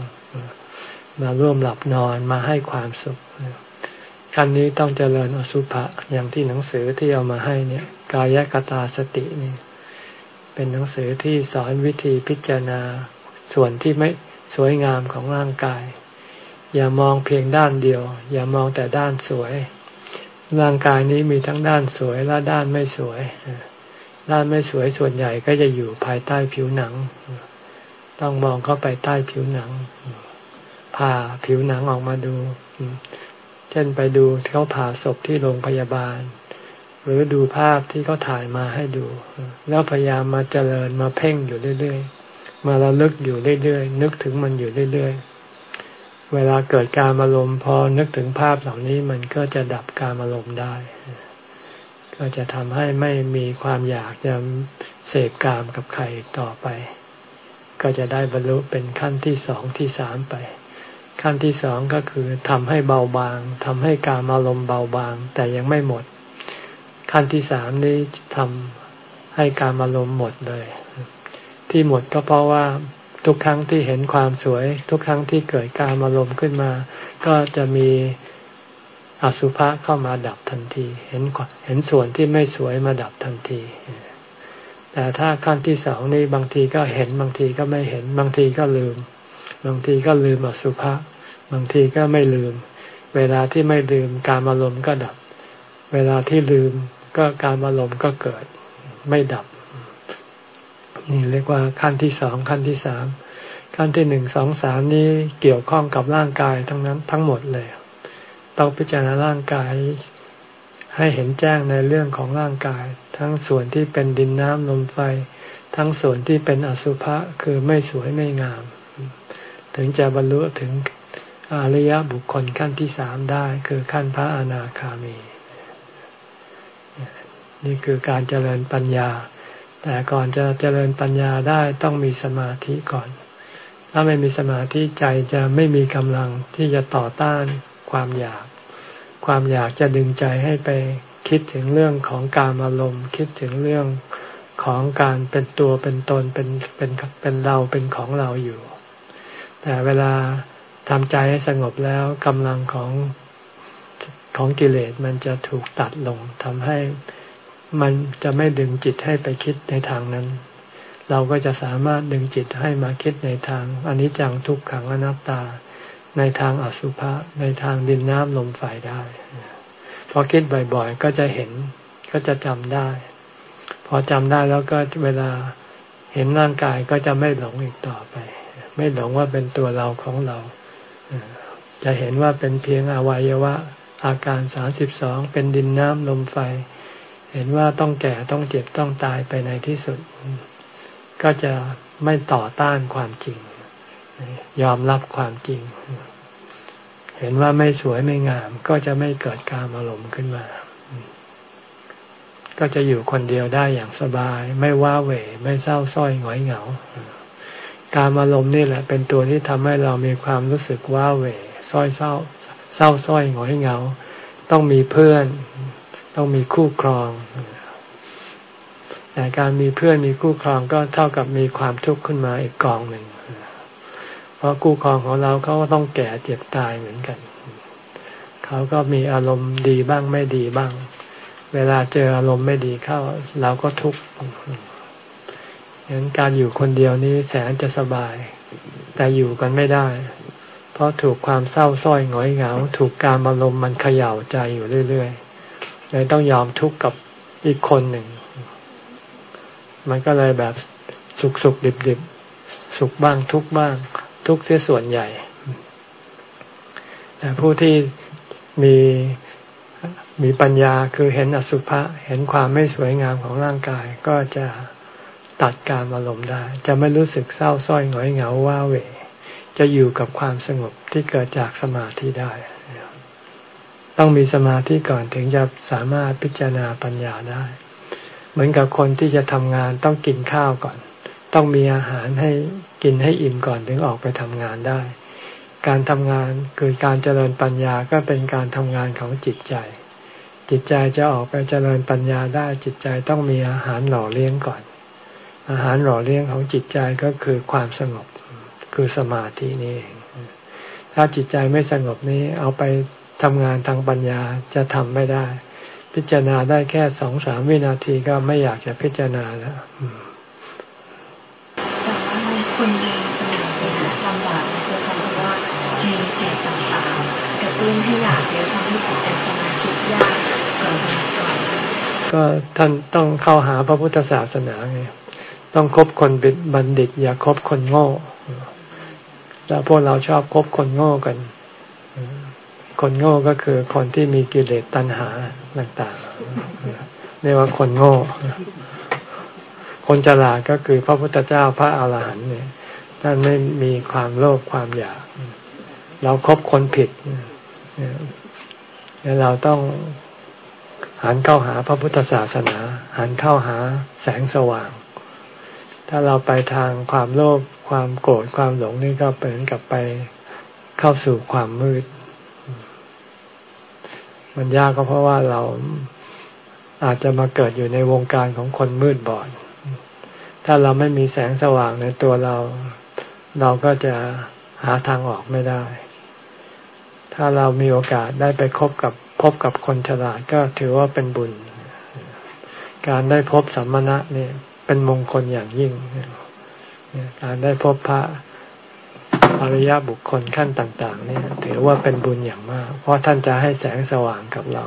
มาร่วมหลับนอนมาให้ความสุข ขั้นนี้ต้องเจริญอสุภะอย่างที่หนังสือที่เอามาให้เนี่ย กายกตาสตินี่เป็นหนังสือที่สอนวิธีพิจารณาส่วนที่ไม่สวยงามของร่างกาย อย่ามองเพียงด้านเดียว อย่ามองแต่ด้านสวย ร่างกายนี้มีทั้งด้านสวยและด้านไม่สวย ด้านไม่สวยส่วนใหญ่ก็จะอยู่ภายใต้ผิวหนัง ต้องมองเข้าไปใต้ผิวหนังผ่าผิวหนังออกมาดู เช่นไปดูเขาผ่าศพที่โรงพยาบาล หรือดูภาพที่เขาถ่ายมาให้ดู แล้วพยายามมาเจริญมาเพ่งอยู่เรื่อยๆ มาระลึกอยู่เรื่อยๆ นึกถึงมันอยู่เรื่อยๆ เวลาเกิดการอารมณ์พอนึกถึงภาพเหล่านี้มันก็จะดับการอารมณ์ได้ ก็จะทำให้ไม่มีความอยากจะเสพกามกับใครต่อไป ก็จะได้บรรลุเป็นขั้นที่สองที่สามไป ขั้นที่สองก็คือทำให้เบาบางทำให้การอารมณ์เบาบาง แต่ยังไม่หมด ขั้นที่สามนี้ทำให้การอารมณ์หมดเลย ที่หมดก็เพราะว่าทุกครั้งที่เห็นความสวย ทุกครั้งที่เกิดการอารมณ์ขึ้นมา ก็จะมีอสุภะเข้ามาดับทันที เห็นเห็นส่วนที่ไม่สวยมาดับทันที แต่ถ้าขั้นที่สองนี่บางทีก็เห็นบางทีก็ไม่เห็นบางทีก็ลืม บางทีก็ลืมอสุภะบางทีก็ไม่ลืม เวลาที่ไม่ลืมการอารมณ์ก็ดับ เวลาที่ลืมก็การอารมณ์ก็เกิด ไม่ดับ นี่เรียกว่าขั้นที่สองขั้นที่สามขั้นที่หนึ่งสองสามนี้เกี่ยวข้องกับร่างกายทั้งนั้นทั้งหมดเลย ต้องพิจารณาร่างกายให้เห็นแจ้งในเรื่องของร่างกาย ทั้งส่วนที่เป็นดินน้ำลมไฟ ทั้งส่วนที่เป็นอสุภะคือไม่สวยไม่งาม ถึงจะบรรลุถึงอริยบุคคลขั้นที่สามได้คือขั้นพระอนาคามี นี่คือการเจริญปัญญา แต่ก่อนจะเจริญปัญญาได้ต้องมีสมาธิก่อน ถ้าไม่มีสมาธิใจจะไม่มีกำลังที่จะต่อต้านความอยาก ความอยากจะดึงใจให้ไปคิดถึงเรื่องของการอารมณ์ คิดถึงเรื่องของการเป็นตัวเป็นตนเป็นเป็นเป็นเราเป็นของเราอยู่ แต่เวลาทำใจให้สงบแล้วกำลังของของกิเลสมันจะถูกตัดลงทำให้มันจะไม่ดึงจิตให้ไปคิดในทางนั้น เราก็จะสามารถดึงจิตให้มาคิดในทางอนิจจังทุกขังอนัตตา ในทางอสุภะในทางดินน้ำลมไฟได้พอคิดบ่อยๆ ก็จะเห็นก็จะจำได้ พอจำได้แล้วก็เวลาเห็นร่างกายก็จะไม่หลงอีกต่อไป ไม่หลงว่าเป็นตัวเราของเรา จะเห็นว่าเป็นเพียงอวัยวะ อาการสามสิบสองเป็นดินน้ำลมไฟ เห็นว่าต้องแก่ต้องเจ็บต้องตายไปในที่สุด ก็จะไม่ต่อต้านความจริง ยอมรับความจริง เห็นว่าไม่สวยไม่งาม ก็จะไม่เกิดการอารมณ์ขึ้นมา ก็จะอยู่คนเดียวได้อย่างสบาย ไม่ว้าเหวไม่เศร้าส้อยหงอยเหงา การอารมณ์นี่แหละเป็นตัวที่ทำให้เรามีความรู้สึกว้าเหวส้อยเศร้า เศร้าส้อยหงอยเหงา ต้องมีเพื่อน ต้องมีคู่ครอง แต่การมีเพื่อนมีคู่ครองก็เท่ากับมีความทุกข์ขึ้นมาอีกกองหนึ่ง เพราะคู่ครองของเราเขาก็ต้องแก่เจ็บตายเหมือนกัน เขาก็มีอารมณ์ดีบ้างไม่ดีบ้าง เวลาเจออารมณ์ไม่ดีเข้า เราก็ทุกข์ ฉะนั้นการอยู่คนเดียวนี้แสนจะสบาย แต่อยู่กันไม่ได้ เพราะถูกความเศร้าส้อยหงอยเหงา ถูกการอารมณ์มันเขย่าใจอยู่เรื่อยๆเลยต้องยอมทุกข์กับอีกคนหนึ่ง มันก็เลยแบบสุขสุขดิบดิบสุขบ้างทุกบ้าง ทุกเสียส่วนใหญ่ แต่ผู้ที่มีมีปัญญาคือเห็นอสุภะเห็นความไม่สวยงามของร่างกายก็จะ ตัดการอารมณ์ได้ จะไม่รู้สึกเศร้าส้อยหงอยเหงาว้าเหวจะอยู่กับความสงบที่เกิดจากสมาธิได้ ต้องมีสมาธิก่อนถึงจะสามารถพิจารณาปัญญาได้ เหมือนกับคนที่จะทำงานต้องกินข้าวก่อน ต้องมีอาหารให้กินให้อิ่มก่อนถึงออกไปทำงานได้ การทำงานคือการเจริญปัญญาก็เป็นการทำงานของจิตใจ จิตใจจะออกไปเจริญปัญญาได้จิตใจต้องมีอาหารหล่อเลี้ยงก่อน อาหารหล่อเลี้ยงของจิตใจก็คือความสงบคือสมาธินี่เองถ้าจิตใจไม่สงบนี้ เอาไปทำงานทางปัญญาจะทำไม่ได้ พิจารณาได้แค่สองสามวินาทีก็ไม่อยากจะพิจารณาแล้วแต่ว่าคนในสมัยนี้ลำบากคือเพราะว่ามีสิ่งต่างๆกระตุ้นให้อยากเยอะทำให้จิตใจสมาธิยากกว่าก่อนก็ท่านต้องเข้าหาพระพุทธศาสนาไง ต้องคบคนบิดบัณฑิต อย่าคบคนโง่แล้วพวกเราชอบคบคนโง่กัน คนโง่ก็คือคนที่มีกิเลสตัณหาต่างๆเรียกว่าคนโง่ คนฉลาดก็คือพระพุทธเจ้าพระอาหารหันต์เนี่ยท่านไม่มีความโลภความอยาก เราครบคนผิดเนี่ยเราต้องหันเข้าหาพระพุทธศาสนา หันเข้าหาแสงสว่าง ถ้าเราไปทางความโลภความโกรธความหลงนี่ก็เป็นกับไปเข้าสู่ความมืด มันยากก็เพราะว่าเราอาจจะมาเกิดอยู่ในวงการของคนมืดบอด ถ้าเราไม่มีแสงสว่างในตัวเรา เราก็จะหาทางออกไม่ได้ ถ้าเรามีโอกาสได้ไปคบกับพบกับคนฉลาดก็ถือว่าเป็นบุญ การได้พบสัมมณะเนี่ย เป็นมงคลอย่างยิ่ง การได้พบพระอริยบุคคลขั้นต่าง ๆ เนี่ย ถือว่าเป็นบุญอย่างมาก เพราะท่านจะให้แสงสว่างกับเรา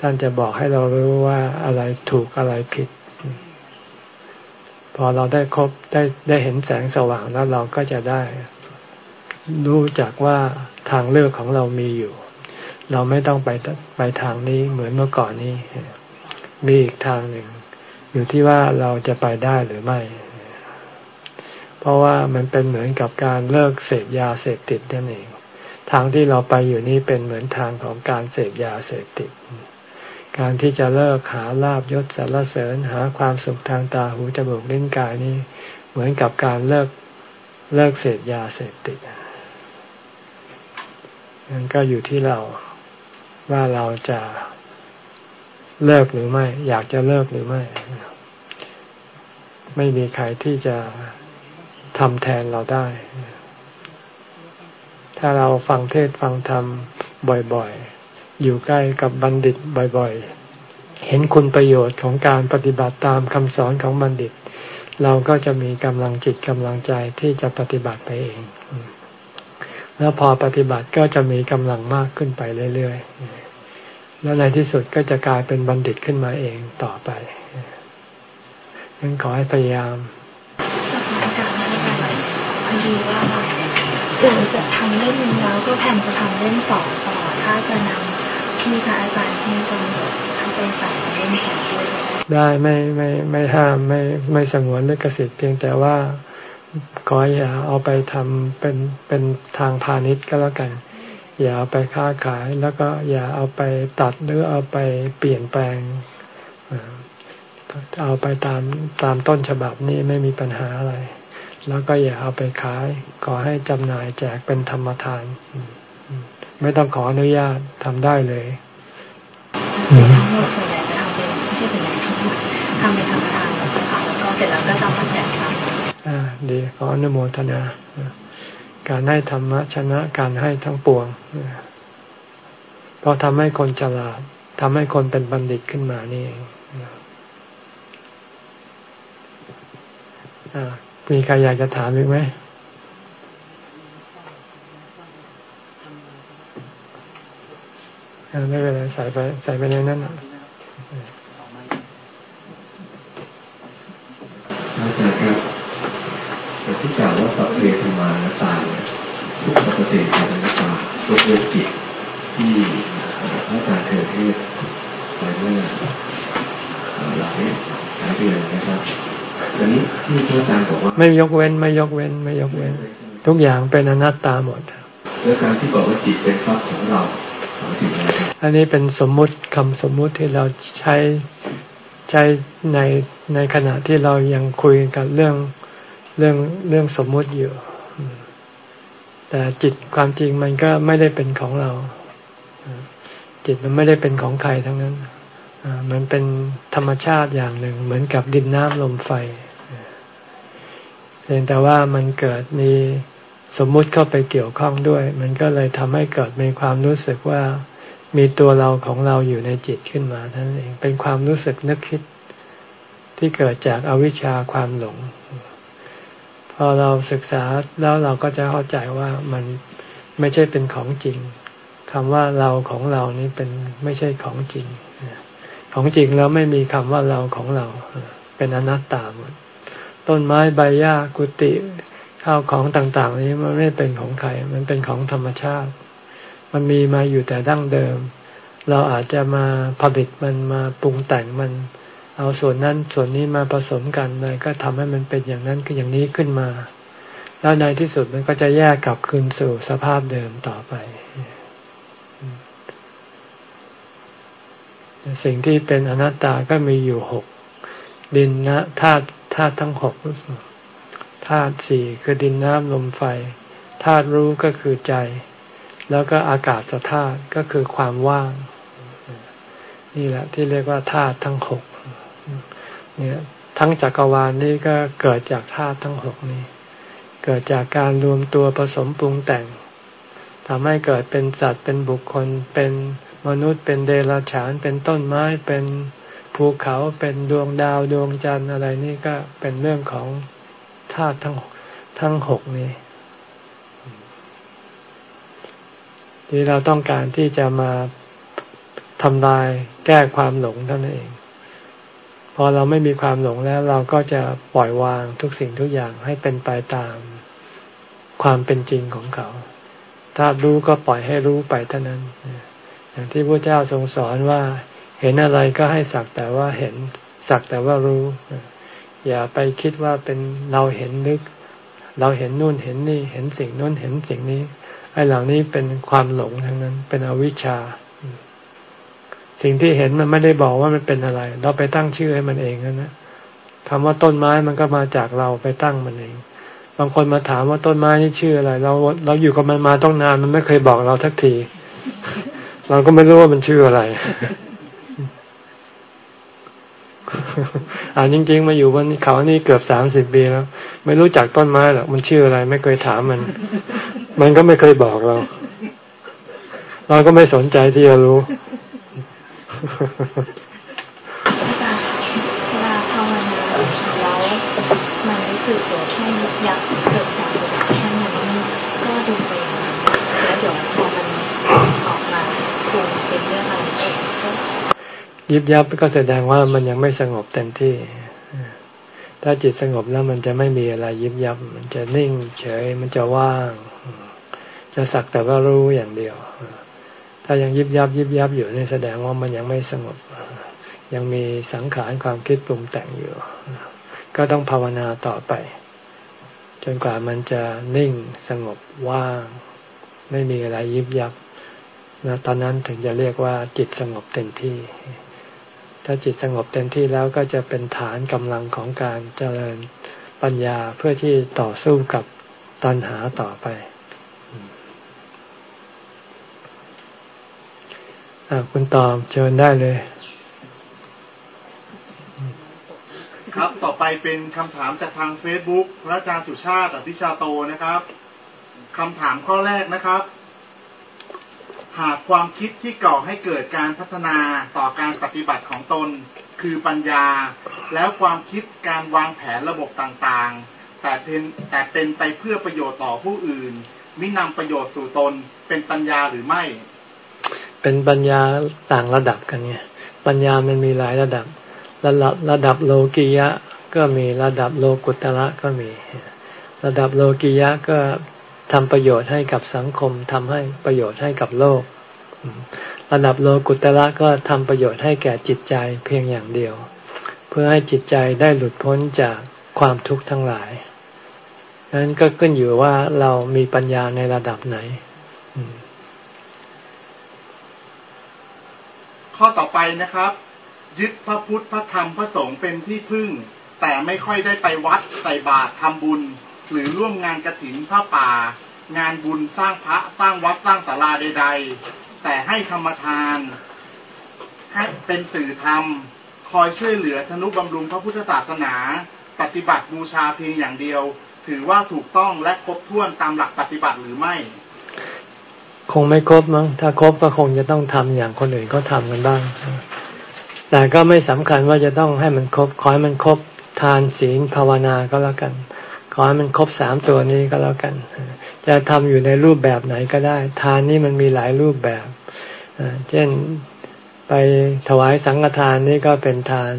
ท่านจะบอกให้เรารู้ว่าอะไรถูกอะไรผิด พอเราได้คบได้ได้เห็นแสงสว่างแล้วเราก็จะได้ รู้จักว่าทางเลือกของเรามีอยู่ เราไม่ต้องไปไปทางนี้เหมือนเมื่อก่อนนี้ มีอีกทางหนึ่ง อยู่ที่ว่าเราจะไปได้หรือไม่ เพราะว่ามันเป็นเหมือนกับการเลิกเสพยาเสพติดนั่นเอง ทางที่เราไปอยู่นี้เป็นเหมือนทางของการเสพยาเสพติด การที่จะเลิกหาลาบยศสรรเสริญหาความสุขทางตาหูจมูกลิ้นกายนี้ เหมือนกับการเลิกเลิกเสพยาเสพติดนั่นก็อยู่ที่เราว่าเราจะ เลิกหรือไม่ อยากจะเลิกหรือไม่ ไม่มีใครที่จะทำแทนเราได้ ถ้าเราฟังเทศฟังธรรมบ่อยๆ อยู่ใกล้กับบัณฑิตบ่อยๆ เห็นคุณประโยชน์ของการปฏิบัติตามคำสอนของบัณฑิต เราก็จะมีกำลังจิตกำลังใจที่จะปฏิบัติไปเอง แล้วพอปฏิบัติก็จะมีกำลังมากขึ้นไปเรื่อยๆ แล้วในที่สุดก็จะกลายเป็นบัณฑิตขึ้นมาเองต่อไปงั้นขอให้พยายามพอดีว่าหลังจากทำเล่มนึงแล้วก็แผนจะทำเล่มสองต่อถ้าจะนที่พระอาจารย์ที่ตรงเข้าไปใส่เล่นแขนด้วยได้ไม่ไม่ไม่ห้ามไม่ไม่สงวนลิขสิทธิ์เพียงแต่ว่าขออย่าเอาไปทำเป็นเป็นทางพาณิชย์ก็แล้วกัน อย่าเอาไปค้าขายแล้วก็อย่าเอาไปตัดหรือเอาไปเปลี่ยนแปลง เอาไปตามตามต้นฉบับนี้ไม่มีปัญหาอะไร แล้วก็อย่าเอาไปขาย ขอให้จำหน่ายแจกเป็นธรรมทาน ไม่ต้องขออนุญาตทำได้เลยทั้งหมดส่วนใหญ่จะทำเป็นไม่ใช่ส่วนใหญ่ทำเป็นธรรมทานแล้วก็เสร็จแล้วก็จะมาแจกครับอ่าดีขออนุโมทนา การให้ธรรมะชนะการให้ทั้งปวง เพราะทำให้คนฉลาดทำให้คนเป็นบัณฑิตขึ้นมานี่เองมีใครอยากจะถามอีกไหมไม่เป็นไรใส่ไปใส่ไปในนั้นอา ทุกปกติธรรมตาตัวเรื่องจิตที่พระอาจารย์เทเทศไปเมื่อหลายหลายเดือนนะครับตอนนี้ที่พระอาจารย์บอกว่าไม่ยกเว้นไม่ยกเว้น ไม่ยกเว้น ทุกอย่างเป็นอนัตตาหมดแล้วการที่บอกว่าจิตเป็นทรัพย์ของเราอันนี้เป็นสมมุติคำสมมุติที่เราใช้ใช้ในในขณะที่เรายังคุยกันเรื่องเรื่องเรื่องสมมุติอยู่ แต่จิตความจริงมันก็ไม่ได้เป็นของเรา จิตมันไม่ได้เป็นของใครทั้งนั้นมันเป็นธรรมชาติอย่างหนึ่ง เหมือนกับดินน้ำลมไฟเพียงแต่ว่ามันเกิดมีสมมุติเข้าไปเกี่ยวข้องด้วย มันก็เลยทำให้เกิดมีความรู้สึกว่ามีตัวเราของเราอยู่ในจิตขึ้นมาท่านเองเป็นความรู้สึกนึกคิดที่เกิดจากอวิชชาความหลง พอเราศึกษาแล้วเราก็จะเข้าใจว่ามันไม่ใช่เป็นของจริงคำว่าเราของเรานี้เป็นไม่ใช่ของจริง ของจริงแล้วไม่มีคำว่าเราของเรา เป็นอนัตตาหมด ต้นไม้ใบหญ้ากุฏิข้าวของต่างๆ นี้มันไม่เป็นของใคร มันเป็นของธรรมชาติ มันมีมาอยู่แต่ดั้งเดิม เราอาจจะมาผลิตมันมาปรุงแต่งมัน เอาส่วนนั้นส่วนนี้มาผสมกันเลยก็ทำให้มันเป็นอย่างนั้นก็อย่างนี้ขึ้นมา แล้วในที่สุดมันก็จะแยกกลับคืนสู่สภาพเดิมต่อไป สิ่งที่เป็นอนัตตาก็มีอยู่หกดินนะธาตุธาตุทั้งหกธาตุสี่คือดินน้ำลมไฟธาตุรู้ก็คือใจ แล้วก็อากาศธาตุก็คือความว่าง นี่แหละที่เรียกว่าธาตุทั้งหก เนี่ยทั้งจักรวาลนี่ก็เกิดจากธาตุทั้งหกนี้ เกิดจากการรวมตัวผสมปรุงแต่งทำให้เกิดเป็นสัตว์เป็นบุคคล เป็นมนุษย์เป็นเดรัจฉาน เป็นต้นไม้เป็นภูเขาเป็นดวงดาวดวงจันทร์อะไรนี่ก็เป็นเรื่องของธาตุทั้งทั้งหกนี้ ที่เราต้องการที่จะมาทำลายแก้ความหลงเท่านั้นเอง พอเราไม่มีความหลงแล้ว เราก็จะปล่อยวางทุกสิ่งทุกอย่างให้เป็นไปตามความเป็นจริงของเขา ถ้ารู้ก็ปล่อยให้รู้ไปเท่านั้น อย่างที่พระเจ้าทรงสอนว่า เห็นอะไรก็ให้สักแต่ว่าเห็นสักแต่ว่ารู้ อย่าไปคิดว่าเป็นเราเห็นนึก เราเห็นนู่นเห็นนี่ เห็นสิ่งนู่นเห็นสิ่งนี้ไอ้เหล่านี้เป็นความหลงทั้งนั้น เป็นอวิชชา สิ่งที่เห็นมันไม่ได้บอกว่ามันเป็นอะไร เราไปตั้งชื่อให้มันเองนะคำว่าต้นไม้มันก็มาจากเราไปตั้งมันเอง บางคนมาถามว่าต้นไม้นี่ชื่ออะไร เราเราอยู่กับมันมาต้องนานมันไม่เคยบอกเราทักที เราก็ไม่รู้ว่ามันชื่ออะไรอ่านจริง ๆ มาอยู่บนเขานี่เกือบสามสิบปีแล้ว ไม่รู้จักต้นไม้หรอกมันชื่ออะไร ไม่เคยถามมัน มันก็ไม่เคยบอกเรา เราก็ไม่สนใจที่จะรู้ เวลาภาวนาแล้วมันรู้สึกตัวแค่ยักเกิดจากแค่นั้นก็ดูไปแล้วเดี๋ยวพอมันออกมาคงเป็นเรื่องอะไรยิบยับก็แสดงว่ามันยังไม่สงบเต็มที่ ถ้าจิตสงบแล้วมันจะไม่มีอะไรยิบยับ มันจะนิ่งเฉย มันจะว่าง จะสักแต่ว่ารู้อย่างเดียว ถ้ายังยิบยับยิบยับอยู่นี่แสดงว่ามันยังไม่สงบ ยังมีสังขารความคิดปรุงแต่งอยู่ ก็ต้องภาวนาต่อไป จนกว่ามันจะนิ่งสงบว่าง ไม่มีอะไรยิบยับนะตอนนั้นถึงจะเรียกว่าจิตสงบเต็มที่ ถ้าจิตสงบเต็มที่แล้วก็จะเป็นฐานกำลังของการเจริญปัญญาเพื่อที่ต่อสู้กับตัณหาต่อไป คุณตอบเชิญได้เลย ครับต่อไปเป็นคำถามจากทางเฟซบุ๊กพระอาจารย์สุชาติอภิชาโตนะครับคำถามข้อแรกนะครับ หากความคิดที่ก่อให้เกิดการพัฒนาต่อการปฏิบัติของตน คือปัญญา แล้วความคิดการวางแผนระบบต่างๆ แต่เป็นแต่เป็นไปเพื่อประโยชน์ต่อผู้อื่นมินำประโยชน์สู่ตนเป็นปัญญาหรือไม่ เป็นปัญญาต่างระดับกันไงปัญญามันมีหลายระดับ ระดับระดับโลกิยะก็มีระดับโลกุตระก็มี ระดับโลกิยะก็ทำประโยชน์ให้กับสังคมทำให้ประโยชน์ให้กับโลก ระดับโลกุตระก็ทำประโยชน์ให้แก่จิตใจเพียงอย่างเดียว เพื่อให้จิตใจได้หลุดพ้นจากความทุกข์ทั้งหลายนั้นก็ขึ้นอยู่ว่าเรามีปัญญาในระดับไหน ข้อต่อไปนะครับ ยึดพระพุทธพระธรรมพระสงฆ์เป็นที่พึ่ง แต่ไม่ค่อยได้ไปวัดใส่บาตรทำบุญ หรือร่วมงานกระถินพระป่า งานบุญสร้างพระสร้างวัดสร้างศาลาใด ๆ แต่ให้ธรรมทานให้เป็นสื่อธรรม คอยช่วยเหลือธนุบำรุงพระพุทธศาสนา ปฏิบัติบูชาเพียงอย่างเดียว ถือว่าถูกต้องและครบถ้วนตามหลักปฏิบัติหรือไม่ คงไม่ครบมั้ง ถ้าครบก็คงจะต้องทำอย่างคนอื่นเขาทากันบ้าง แต่ก็ไม่สำคัญว่าจะต้องให้มันครบ ขอให้มันครบทานศีลภาวนาก็แล้วกัน ขอให้มันครบสามตัวนี้ก็แล้วกัน จะทำอยู่ในรูปแบบไหนก็ได้ ทานนี่มันมีหลายรูปแบบเช่นไปถวายสังฆทานนี่ก็เป็นทาน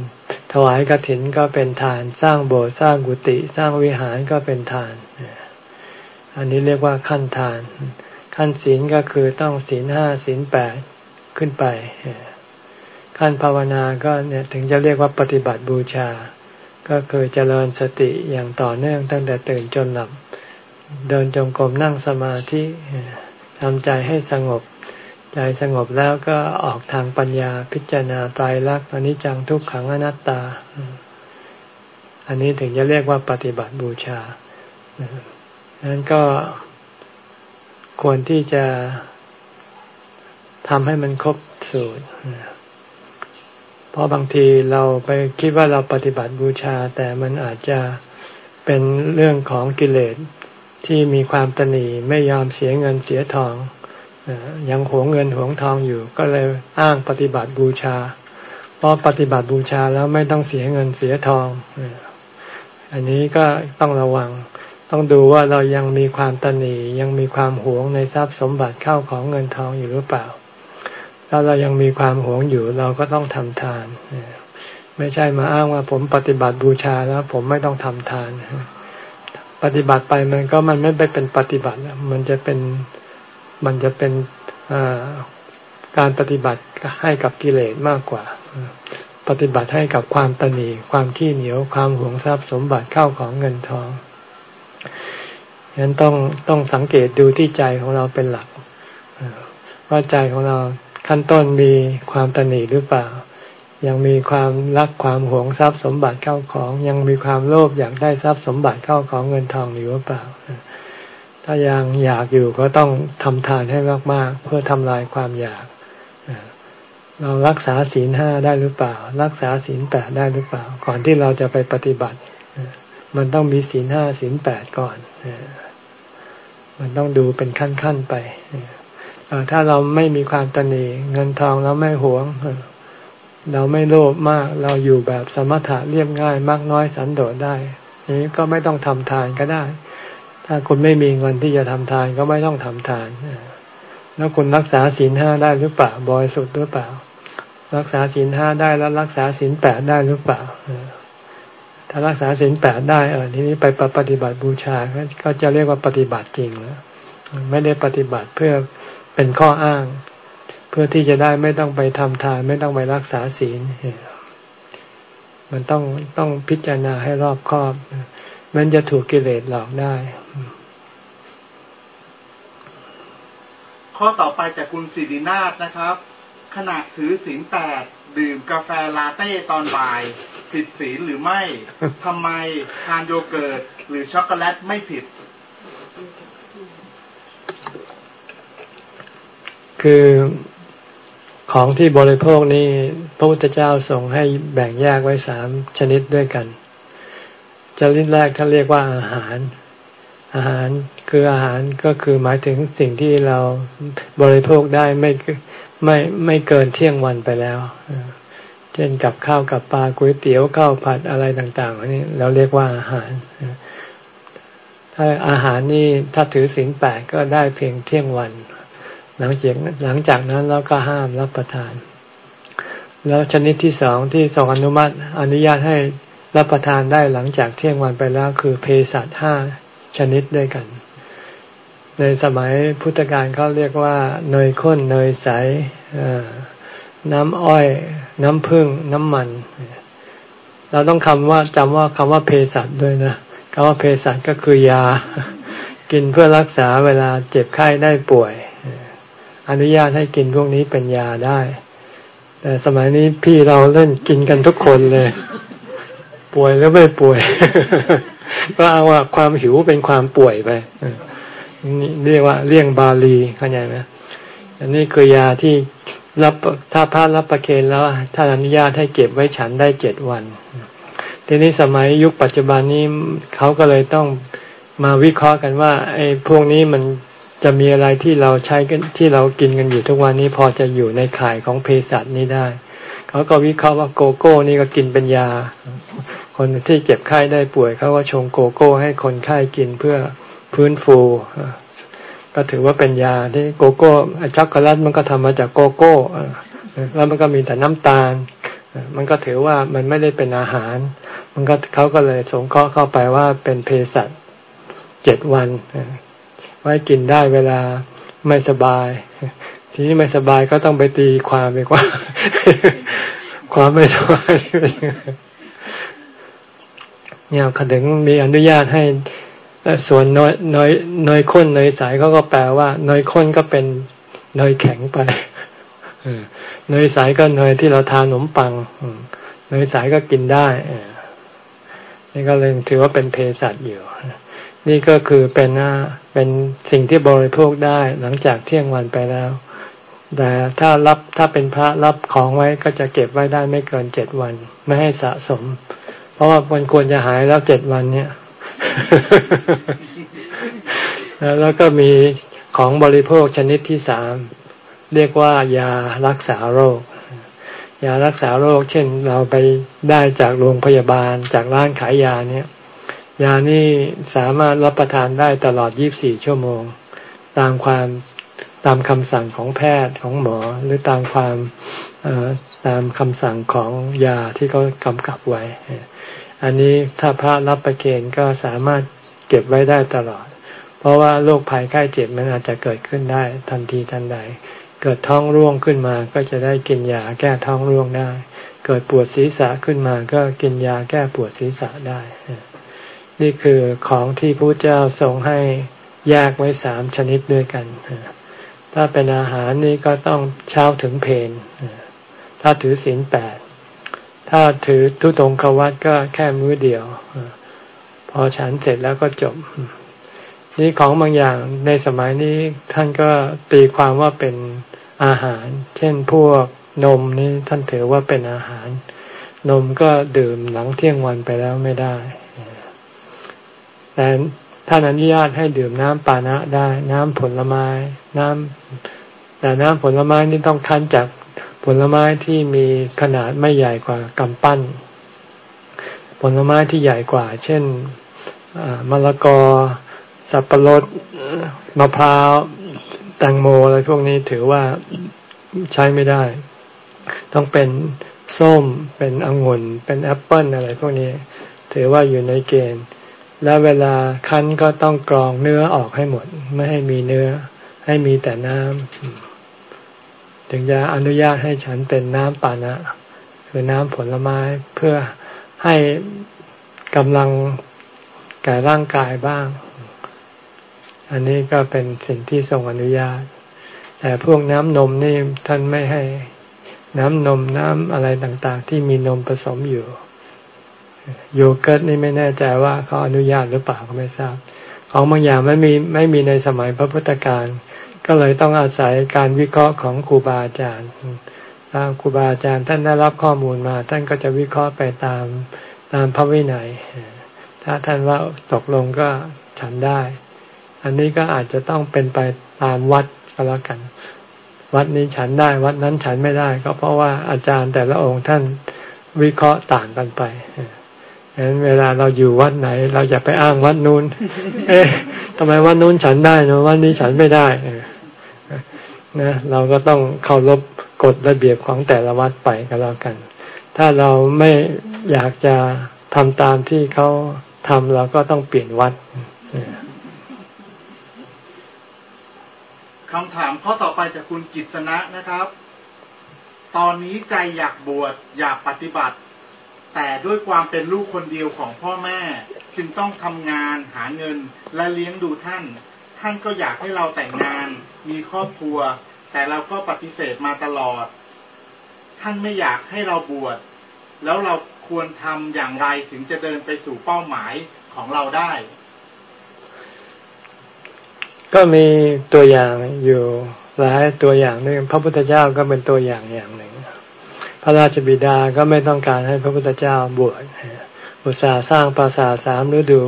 ถวายกรถินก็เป็นทาน สร้างโบสถ์สร้างกุฏิสร้างวิหารก็เป็นทาน อันนี้เรียกว่าขั้นทาน ขั้นศีลก็คือต้องศีลห้าศีลแปดขึ้นไป ขั้นภาวนาก็เนี่ยถึงจะเรียกว่าปฏิบัติบูชา ก็คือเจริญสติอย่างต่อเนื่องตั้งแต่ตื่นจนหลับ เดินจงกรมนั่งสมาธิทำใจให้สงบ ใจสงบแล้วก็ออกทางปัญญาพิจารณาตายรักอนิจจังทุกขังอนัตตา อันนี้ถึงจะเรียกว่าปฏิบัติบูชาดังนั้นก็ ควรที่จะทำให้มันครบสูตร เพราะบางทีเราไปคิดว่าเราปฏิบัติบูชา แต่มันอาจจะเป็นเรื่องของกิเลสที่มีความตนีไม่ยอมเสียเงินเสียทองยังหวงเงินหวงทองอยู่ ก็เลยอ้างปฏิบัติบูชา เพราะปฏิบัติบูชาแล้วไม่ต้องเสียเงินเสียทอง อันนี้ก็ต้องระวัง ต้องดูว่าเรายังมีความตนียังมีความหวงในทรัพย์สมบัติเข้าของเงินทองอยู่หรือเปล่า ถ้าเรายังมีความหวงอยู่เราก็ต้องทำทาน ไม่ใช่มาอ้างว่าผมปฏิบัติบูชาแล้ว ผมไม่ต้องทำทาน ปฏิบัติไปมันก็มันไม่ไปเป็นปฏิบัติ มันจะเป็นมันจะเป็นการปฏิบัติให้กับกิเลสมากกว่า ปฏิบัติให้กับความตนีความขี้เหนียวความหวงทรัพย์สมบัติเข้าของเงินทอง ฉะนั้นต้องต้องสังเกตดูที่ใจของเราเป็นหลัก ว่าใจของเราขั้นต้นมีความตนีหรือเปล่า ยังมีความรักความหวงทรัพย์สมบัติเข้าของ ยังมีความโลภอยากได้ทรัพย์สมบัติเข้าของเงินทองอยู่หรือเปล่า ถ้ายังอยากอยู่ก็ต้องทำทานให้มากๆ เพื่อทำลายความอยากเรารักษาศีลห้าได้หรือเปล่า รักษาศีลแปดได้หรือเปล่า ก่อนที่เราจะไปปฏิบัติ มันต้องมีศีลห้าศีลแปดก่อนมันต้องดูเป็นขั้นๆไปถ้าเราไม่มีความตนีเงินทองเราไม่หวง เราไม่โลภมาก เราอยู่แบบสมถะเรียบง่าย มากน้อยสันโดษได้นี้ก็ไม่ต้องทำทานก็ได้ ถ้าคุณไม่มีเงินที่จะทำทานก็ไม่ต้องทำทานแล้วคุณรักษาศีลห้าได้หรือเปล่าบริสุทธิ์หรือเปล่า รักษาศีลห้าได้แล้วรักษาศีลแปดได้หรือเปล่า ถ้ารักษาศีลแปดได้เออทีนี้ไปปฏิบัติบูชาก็จะเรียกว่าปฏิบัติจริงแล้วไม่ได้ปฏิบัติเพื่อเป็นข้ออ้าง เพื่อที่จะได้ไม่ต้องไปทำทาน ไม่ต้องไปรักษาศีลมันต้องต้องพิจารณาให้รอบคอบมันจะถูกกิเลสหลอกได้ ข้อต่อไปจากคุณสิรินาถนะครับ ขณะถือศีลแปดดื่มกาแฟลาเต้ตอนบ่าย ผิดศีลหรือไม่ทำไมทานโยเกิร์ตหรือช็อกโกแลตไม่ผิด คือของที่บริโภคนี่พระพุทธเจ้าทรงให้แบ่งแยกไว้สามชนิดด้วยกัน ชนิดแรกท่านเรียกว่าอาหาร อาหารคืออาหารก็คือหมายถึงสิ่งที่เราบริโภคได้ไม่ไม่ไม่เกินเที่ยงวันไปแล้ว เช่นกับข้าวกับปลาก๋วยเตี๋ยวข้าวผัดอะไรต่างๆอันนี้เราเรียกว่าอาหาร ถ้าอาหารนี่ถ้าถือศีลแปดก็ได้เพียงเที่ยงวัน หลังจากหลังจากนั้นเราก็ห้ามรับประทาน แล้วชนิดที่สองที่ทรงอนุมัติอนุญาตให้รับประทานได้หลังจากเที่ยงวันไปแล้วคือเพสัตห้าชนิดด้วยกัน ในสมัยพุทธกาลเขาเรียกว่า เนยข้นเนยใส น้ำอ้อย น้ำผึ้งน้ำมัน เราต้องคำว่าจำว่าคำว่าเพสัตด้วยนะคำว่าเพสัตก็คือยา กินเพื่อรักษาเวลาเจ็บไข้ได้ป่วย อนุญาตให้กินพวกนี้เป็นยาได้ แต่สมัยนี้พี่เราเล่นกินกันทุกคนเลย ป่วยแล้วไม่ป่วย ก็เอาว่าความหิวเป็นความป่วยไปนี่เรียกว่าเลี่ยงบาลีเข้าใจไหมอันนี้คือยาที่ รับถ้าพระรับประเคนแล้วถ้าอนุญาตให้เก็บไว้ฉันได้เจ็ดวัน ทีนี้สมัยยุคปัจจุบันนี้เขาก็เลยต้องมาวิเคราะห์กันว่าไอ้พวกนี้มันจะมีอะไรที่เราใช้กันที่เรากินกันอยู่ทุกวันนี้พอจะอยู่ในข่ายของเภสัชนี้ได้ เขาก็วิเคราะห์ว่าโกโก้นี่ก็กินเป็นยา คนที่เจ็บไข้ได้ป่วยเขาก็ชงโกโก้ให้คนไข้กินเพื่อฟื้นฟู ก็ถือว่าเป็นยาที่โกโก้ช็อกโกแลตมันก็ทำมาจากโกโก้แล้วมันก็มีแต่น้ำตาล มันก็ถือว่ามันไม่ได้เป็นอาหาร มันก็เขาก็เลยสงเคราะห์เข้าไปว่าเป็นเภสัชเจ็ดวัน ไว้กินได้เวลาไม่สบาย ทีนี้ไม่สบายก็ต้องไปตีความไปว่า ความไม่สบายเนี่ยขดึงมีอนุญาตให้ ส่วนน้อยน้อยน้อยข้นน้อยสายเขาก็แปลว่า น้อยข้นก็เป็นน้อยแข็งไปน้อยสายก็น้อยที่เราทานขนมปังน้อยสายก็กินได้นี่ก็เลยถือว่าเป็นเพสัตอยู่นี่ก็คือเป็นเป็นสิ่งที่บริโภคได้หลังจากเที่ยงวันไปแล้ว แต่ถ้ารับถ้าเป็นพระรับของไว้ก็จะเก็บไว้ได้ไม่เกินเจ็ดวัน ไม่ให้สะสม เพราะว่ามันควรจะหายแล้วเจ็ดวันเนี่ย แล้วก็มีของบริโภคชนิดที่สามเรียกว่ายารักษาโรค ยารักษาโรค เช่นเราไปได้จากโรงพยาบาลจากร้านขายยาเนี่ย ยานี่สามารถรับประทานได้ตลอด 24 ชั่วโมง ตามความตามคำสั่งของแพทย์ของหมอ หรือตามความตามคำสั่งของยาที่เขากำกับไว้ อันนี้ถ้าพระรับประเคนก็สามารถเก็บไว้ได้ตลอด เพราะว่าโรคภัยไข้เจ็บมันอาจจะเกิดขึ้นได้ทันทีทันใด เกิดท้องร่วงขึ้นมาก็จะได้กินยาแก้ท้องร่วงได้ เกิดปวดศีรษะขึ้นมาก็กินยาแก้ปวดศีรษะได้ นี่คือของที่พระเจ้าทรงให้แยกไว้สามชนิดด้วยกัน ถ้าเป็นอาหารนี่ก็ต้องเช้าถึงเพนถ้าถือศีลแปด ถ้าถือทุตงควัตก็แค่มื้อเดียว พอฉันเสร็จแล้วก็จบ นี่ของบางอย่างในสมัยนี้ท่านก็ตีความว่าเป็นอาหาร เช่นพวกนมนี่ท่านถือว่าเป็นอาหาร นมก็ดื่มหลังเที่ยงวันไปแล้วไม่ได้ แต่ท่านอนุญาตให้ดื่มน้ำปานะได้ น้ำผลไม้ น้ำแต่น้ำผลไม้นี่ต้องคั้นจาก ผลไม้ที่มีขนาดไม่ใหญ่กว่ากำปั้น ผลไม้ที่ใหญ่กว่า เช่นมะละกอ สับปะรดมะพร้าวแตงโมอะไรพวกนี้ถือว่าใช้ไม่ได้ ต้องเป็นส้มเป็นองุ่นเป็นแอปเปิลอะไรพวกนี้ ถือว่าอยู่ในเกณฑ์ และเวลาคั้นก็ต้องกรองเนื้อออกให้หมด ไม่ให้มีเนื้อ ให้มีแต่น้ำ ถึงจะอนุญาตให้ฉันเป็นน้ำปานะ คือน้ำผลไม้เพื่อให้กำลังแก่ร่างกายบ้าง อันนี้ก็เป็นสิ่งที่ทรงอนุญาต แต่พวกน้ำนมนี่ท่านไม่ให้ น้ำนมน้ำอะไรต่างๆ ที่มีนมผสมอยู่ โยเกิร์ตนี่ไม่แน่ใจว่าเขาอนุญาตหรือเปล่าก็ไม่ทราบ ของบางอย่างไม่มีไม่มีในสมัยพระพุทธการ ก็เลยต้องอาศัยการวิเคราะห์ของครูบาอาจารย์ถ้าครูบาอาจารย์ท่านได้รับข้อมูลมา ท่านก็จะวิเคราะห์ไปตามตามพระวินัย ถ้าท่านว่าตกลงก็ฉันได้ อันนี้ก็อาจจะต้องเป็นไปตามวัดก็แล้วกัน วัดนี้ฉันได้ วัดนั้นฉันไม่ได้ ก็เพราะว่าอาจารย์แต่ละองค์ท่านวิเคราะห์ต่างกันไปฉะนั้นเวลาเราอยู่วัดไหน เราจะไปอ้างวัดนู้น เอ๊ะทำไมวัดนู้นฉันได้นะวัดนี้ฉันไม่ได้ นะเราก็ต้องเคารพกฎระเบียบของแต่ละวัดไปก็แล้วกัน ถ้าเราไม่อยากจะทำตามที่เขาทำเราก็ต้องเปลี่ยนวัดคำถามข้อต่อไปจากคุณกิษณะนะครับ ตอนนี้ใจอยากบวชอยากปฏิบัติ แต่ด้วยความเป็นลูกคนเดียวของพ่อแม่ จึงต้องทำงานหาเงินและเลี้ยงดูท่าน ท่านก็อยากให้เราแต่งงาน มีครอบครัว แต่เราก็ปฏิเสธมาตลอด ท่านไม่อยากให้เราบวชแล้วเราควรทำอย่างไรถึงจะเดินไปสู่เป้าหมายของเราได้ ก็มีตัวอย่างอยู่หลายตัวอย่างหนึ่งพระพุทธเจ้าก็เป็นตัวอย่างอย่างหนึ่ง พระราชบิดาก็ไม่ต้องการให้พระพุทธเจ้าบวชอุตสาห์สร้างปราสาทสามฤดู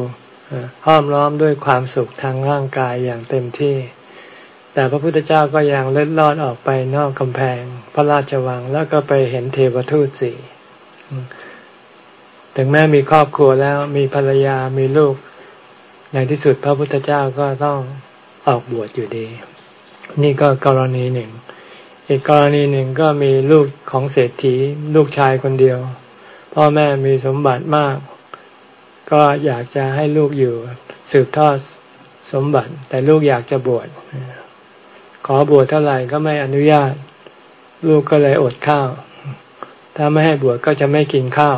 ห้อมล้อมด้วยความสุขทางร่างกายอย่างเต็มที่ แต่พระพุทธเจ้าก็ยังเล็ดลอดออกไปนอกกำแพง พระราชวังแล้วก็ไปเห็นเทวทูตสี่ถึงแม้มีครอบครัวแล้วมีภรรยามีลูก ในที่สุดพระพุทธเจ้าก็ต้องออกบวชอยู่ดี นี่ก็กรณีหนึ่ง อีกกรณีหนึ่งก็มีลูกของเศรษฐีลูกชายคนเดียว พ่อแม่มีสมบัติมาก ก็อยากจะให้ลูกอยู่สืบทอดสมบัติ แต่ลูกอยากจะบวชขอบวชเท่าไหร่ก็ไม่อนุญาต ลูกก็เลยอดข้าว ถ้าไม่ให้บวชก็จะไม่กินข้าว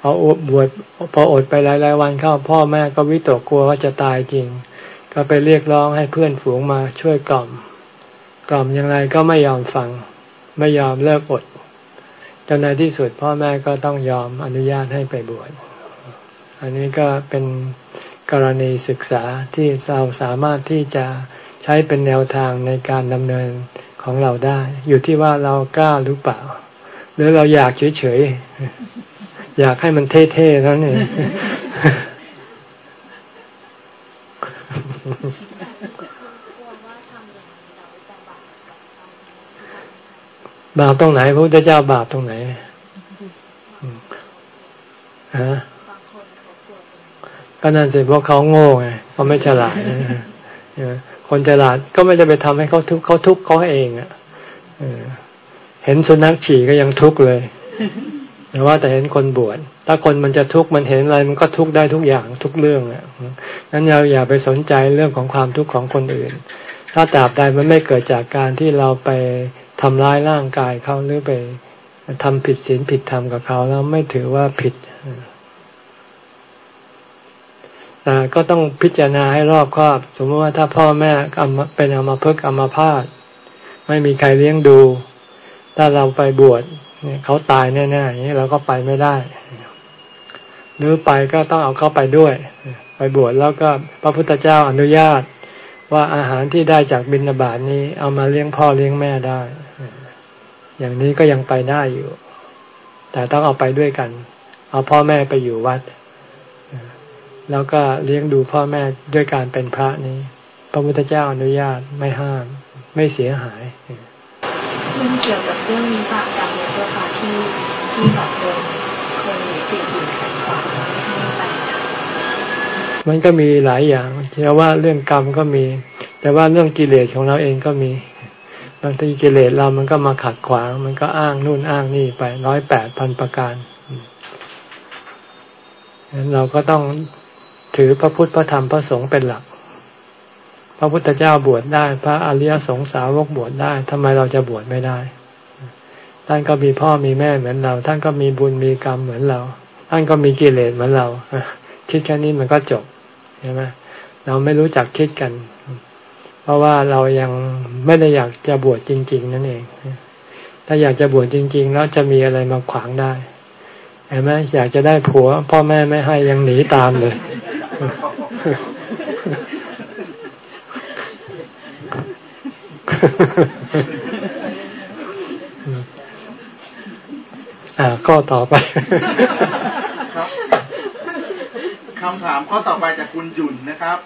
พออบวชพออดไปหลายๆวันเข้าพ่อแม่ก็วิตกกลัวว่าจะตายจริง ก็ไปเรียกร้องให้เพื่อนฝูงมาช่วยกล่อม กล่อมอยังไงก็ไม่ยอมฟัง ไม่ยอมเลิกอดจนในที่สุดพ่อแม่ก็ต้องยอมอนุญาตให้ไปบวช อันนี้ก็เป็นกรณีศึกษาที่เราสามารถที่จะใช้เป็นแนวทางในการดำเนินของเราได้ อยู่ที่ว่าเรากล้าหรือเปล่า หรือเราอยากเฉยๆ อยากให้มันเท่ๆแล้วเนี่บาปตรงไหนพระพุทธเจ้าบาปตรงไหนฮะ ก็นั่นสิเพราะเขาโง่ไงเขาไม่ฉลาดคนฉลาดก็ไม่ได้ไปทำให้เขาทุกข์เขาทุกข์เขาเองอะเห็นสุนัขฉี่ก็ยังทุกข์เลยแต่ว่าแต่เห็นคนบวชถ้าคนมันจะทุกข์มันเห็นอะไรมันก็ทุกข์ได้ทุกอย่างทุกเรื่องอะนั้นเราอย่าไปสนใจเรื่องของความทุกข์ของคนอื่น ถ้าตราบใดมันไม่เกิดจากการที่เราไปทำร้ายร่างกายเขาหรือไปทำผิดศีลผิดธรรมกับเขาแล้วไม่ถือว่าผิด ก็ต้องพิจารณาให้รอบคอบ สมมติว่าถ้าพ่อแม่เป็นอมาพึกอมาพาตไม่มีใครเลี้ยงดู ถ้าเราไปบวชเนี่ยเขาตายแน่ๆอย่างนี้เราก็ไปไม่ได้ หรือไปก็ต้องเอาเขาไปด้วย ไปบวชแล้วก็พระพุทธเจ้าอนุญาตว่าอาหารที่ได้จากบิณฑบาตนี้ เอามาเลี้ยงพ่อเลี้ยงแม่ได้ อย่างนี้ก็ยังไปได้อยู่ แต่ต้องเอาไปด้วยกัน เอาพ่อแม่ไปอยู่วัด แล้วก็เลี้ยงดูพ่อแม่ด้วยการเป็นพระนี้ พระพุทธเจ้าอนุญาตไม่ห้าม ไม่เสียหายมันเกี่ยวกับเรื่องนี้ปะกับเนี่ยตัวค่ะที่ที่แบบโดนคนติดอยู่ขัดขวางไม่ให้ไปมันก็มีหลายอย่างแต่ว่าเรื่องกรรมก็มี แต่ว่าเรื่องกิเลสของเราเองก็มี บางทีกิเลสเรามันก็มาขัดขวาง มันก็อ้างนู่นอ้างนี่ไปร้อยแปดพันประการเราก็ต้อง ถือพระพุทธพระธรรมพระสงฆ์เป็นหลัก พระพุทธเจ้าบวชได้ พระอริยสงสาวกบวชได้ทำไมเราจะบวชไม่ได้ ท่านก็มีพ่อมีแม่เหมือนเรา ท่านก็มีบุญมีกรรมเหมือนเรา ท่านก็มีกิเลสเหมือนเราคิดแค่นี้มันก็จบใช่ไหมเราไม่รู้จักคิดกัน เพราะว่าเรายังไม่ได้อยากจะบวชจริง ๆ นั่นเอง ถ้าอยากจะบวชจริง ๆ แล้วจะมีอะไรมาขวางได้ เห็นไหมอยากจะได้ผัว พ่อแม่ไม่ให้ยังหนีตามเลยอ่าข้อต่อไปครับคำถามข้อต่อไปจากคุณหยุ่นนะครับ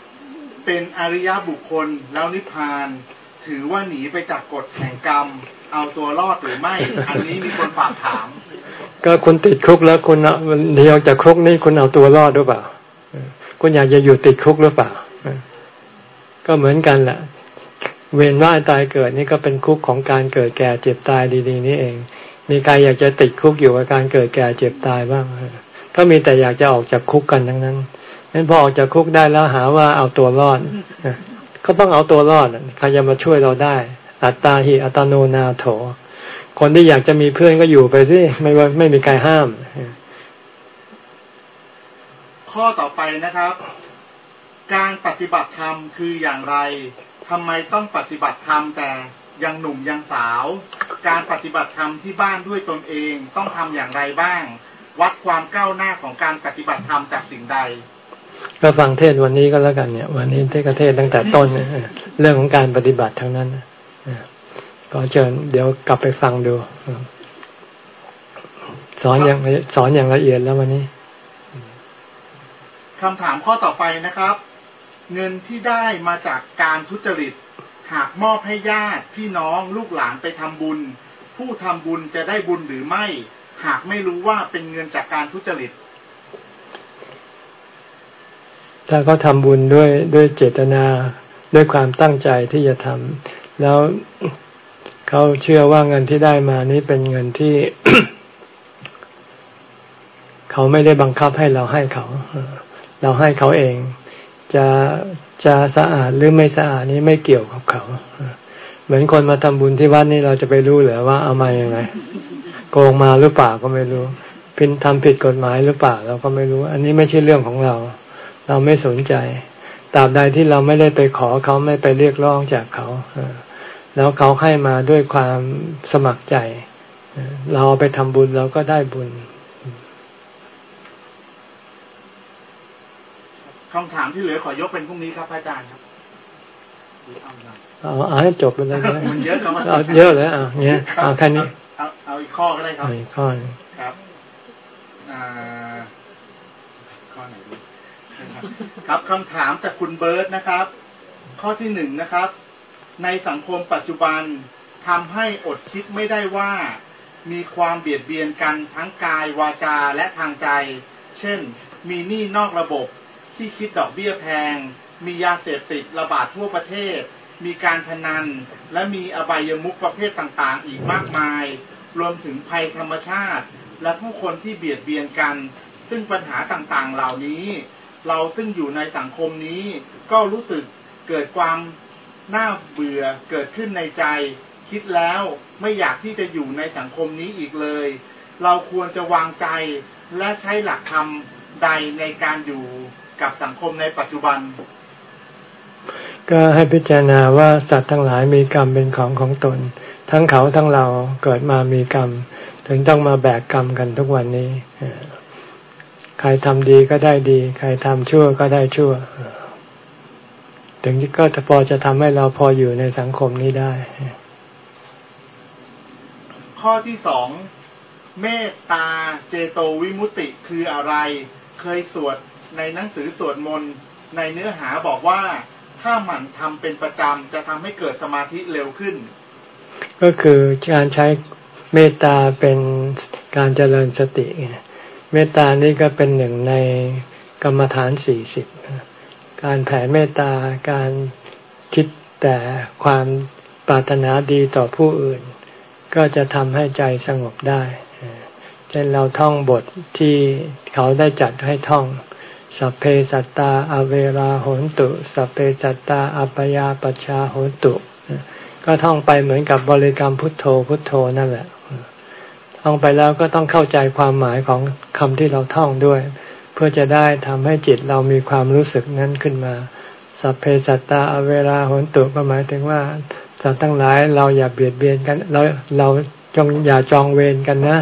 เป็นอริยบุคคลแล้วนิพพาน ถือว่าหนีไปจากกฎแห่งกรรม เอาตัวรอดหรือไม่ อันนี้มีคนฝากถาม ก็คุณติดคุกแล้วคุณเดียวจากคุกนี่คุณเอาตัวรอดหรือเปล่า คุณอยากจะอยู่ติดคุกหรือเปล่า ก็เหมือนกันแหละ เวียนว่ายตายเกิดนี่ก็เป็นคุกของการเกิดแก่เจ็บตายดีๆนี่เอง มีใครอยากจะติดคุกอยู่กับการเกิดแก่เจ็บตายบ้าง ก็มีแต่อยากจะออกจากคุกกันทั้งนั้นนั้นพอออกจากคุกได้แล้วหาว่าเอาตัวรอดก็ต้องเอาตัวรอดใครจะมาช่วยเราได้ อัตตาหิอัตโนนาโถ คนที่อยากจะมีเพื่อนก็อยู่ไปสิไม่ว่าไม่มีใครห้าม ข้อต่อไปนะครับ การปฏิบัติธรรมคืออย่างไรทำไมต้องปฏิบัติธรรมแต่ยังหนุ่มยังสาว การปฏิบัติธรรมที่บ้านด้วยตนเองต้องทำอย่างไรบ้าง วัดความก้าวหน้าของการปฏิบัติธรรมจากสิ่งใด ก็ฟังเทศวันนี้ก็แล้วกันเนี่ย วันนี้เทศเทศตั้งแต่ต้นเรื่องของการปฏิบัติทั้งนั้น ก็เชิญเดี๋ยวกลับไปฟังดู สอนอย่างสอนอย่างละเอียดแล้ววันนี้คำถามข้อต่อไปนะครับ เงินที่ได้มาจากการทุจริต หากมอบให้ญาติพี่น้องลูกหลานไปทำบุญ ผู้ทำบุญจะได้บุญหรือไม่ หากไม่รู้ว่าเป็นเงินจากการทุจริต ถ้าเขาทำบุญด้วยด้วยเจตนาด้วยความตั้งใจที่จะทำแล้ว เขาเชื่อว่าเงินที่ได้มานี้เป็นเงินที่ เขาไม่ได้บังคับให้เราให้เขา เราให้เขาเอง จะจะสะอาดหรือไม่สะอาดนี้ไม่เกี่ยวกับเขา เหมือนคนมาทำบุญที่วัดนี่เราจะไปรู้เหรือว่าเอามาอย่างไงโกงมาหรือเปล่าก็ไม่รู้พินทำผิดกฎหมายหรือเปล่าเราก็ไม่รู้ อันนี้ไม่ใช่เรื่องของเรา เราไม่สนใจตราบใดที่เราไม่ได้ไปขอเขาไม่ไปเรียกร้องจากเขา แล้วเขาให้มาด้วยความสมัครใจ เราไปทำบุญเราก็ได้บุญคำถามที่เหลือขอยกเป็นพรุ่งนี้ครับอาจารย์ครับเอาเอาให้จบไปเลยมันเยอะครับเอาเยอะเลยอะเนี้ยเอาแค่นี้เอาเอาอีกข้อก็ได้ครับอีกข้อครับอ่าข้อไหนดีครับคำถามจากคุณเบิร์ตนะครับ ข้อที่หนึ่งนะครับ ในสังคมปัจจุบันทำให้อดคิดไม่ได้ว่า มีความเบียดเบียนกันทั้งกายวาจาและทางใจ เช่น มีหนี้นอกระบบที่คิดดอกเบี้ยแพง มียาเสพติดระบาดทั่วประเทศ มีการพนัน และมีอบายมุขประเภทต่างๆ อีกมากมาย รวมถึงภัยธรรมชาติ และผู้คนที่เบียดเบียนกัน ซึ่งปัญหาต่างๆ เหล่านี้ เราซึ่งอยู่ในสังคมนี้ก็รู้สึกเกิดความ น่าเบื่อเกิดขึ้นในใจ คิดแล้วไม่อยากที่จะอยู่ในสังคมนี้อีกเลย เราควรจะวางใจและใช้หลักธรรมใดในการอยู่กับสังคมในปัจจุบัน ก็ให้พิจารณาว่าสัตว์ทั้งหลายมีกรรมเป็นของของตน ทั้งเขาทั้งเราเกิดมามีกรรม ถึงต้องมาแบกกรรมกันทุกวันนี้ ใครทำดีก็ได้ดี ใครทำชั่วก็ได้ชั่ว ถึงก็พอจะทำให้เราพออยู่ในสังคมนี้ได้ ข้อที่สองเมตตาเจโตวิมุตติคืออะไร เคยสวดในหนังสือสวดมนต์ในเนื้อหาบอกว่าถ้าหมั่นทำเป็นประจำจะทำให้เกิดสมาธิเร็วขึ้น ก็คือการใช้เมตตาเป็นการเจริญสติ เมตตานี่ก็เป็นหนึ่งในกรรมฐานสี่สิบ การแผ่เมตตา การคิดแต่ความปรารถนาดีต่อผู้อื่น ก็จะทำให้ใจสงบได้ เช่นเราท่องบทที่เขาได้จัดให้ท่อง สัพเพสัตตาอเวราโหนตุ สัพเพสัตตาอัปยาปชาโหนตุ ก็ท่องไปเหมือนกับบริกรรมพุทโธพุทโธนั่นแหละ ท่องไปแล้วก็ต้องเข้าใจความหมายของคำที่เราท่องด้วย พื่อจะได้ทำให้จิตเรามีความรู้สึกนั้นขึ้นมา สัพเพสัตตาอเวราหนตุก็หมายถึงว่าสัตว์ทั้งหลายเราอย่าเบียดเบียนกัน เราเราจงอย่าจองเวรกันนะ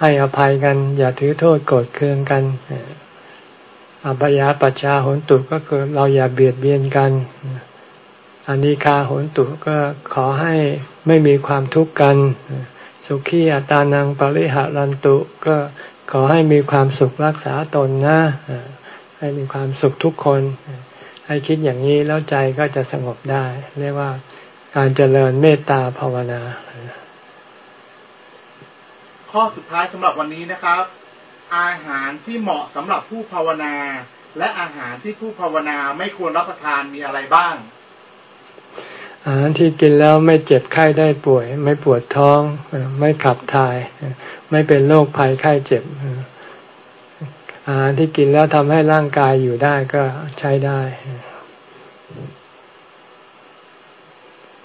ให้อภัยกัน อย่าถือโทษโกรธเคืองกันอัปยาปัชชาหนตุก็คือเราอย่าเบียดเบียนกันอานิคาหนตุก็ขอให้ไม่มีความทุกข์กัน สุขีอัตานังปริหารันตุก็ ขอให้มีความสุขรักษาตนนะให้มีความสุขทุกคน ให้คิดอย่างนี้แล้วใจก็จะสงบได้ เรียกว่าการเจริญเมตตาภาวนา ข้อสุดท้ายสำหรับวันนี้นะครับ อาหารที่เหมาะสำหรับผู้ภาวนา และอาหารที่ผู้ภาวนาไม่ควรรับประทานมีอะไรบ้าง อาหารที่กินแล้วไม่เจ็บไข้ได้ป่วย ไม่ปวดท้อง ไม่ขับถ่าย ไม่เป็นโรคภัยไข้เจ็บ อาหารที่กินแล้วทำให้ร่างกายอยู่ได้ก็ใช้ได้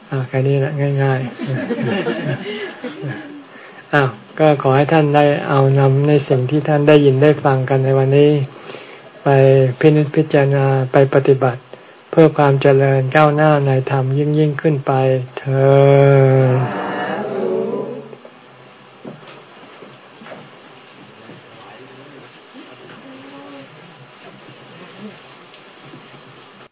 อ่าแค่นี้แหละง่ายๆอ้าวก็ขอให้ท่านได้เอานำในสิ่งที่ท่านได้ยินได้ฟังกันในวันนี้ ไปพินิจพิจารณาไปปฏิบัติ เพื่อความเจริญก้าวหน้าในธรรมยิ่งยิ่งขึ้นไปเธอ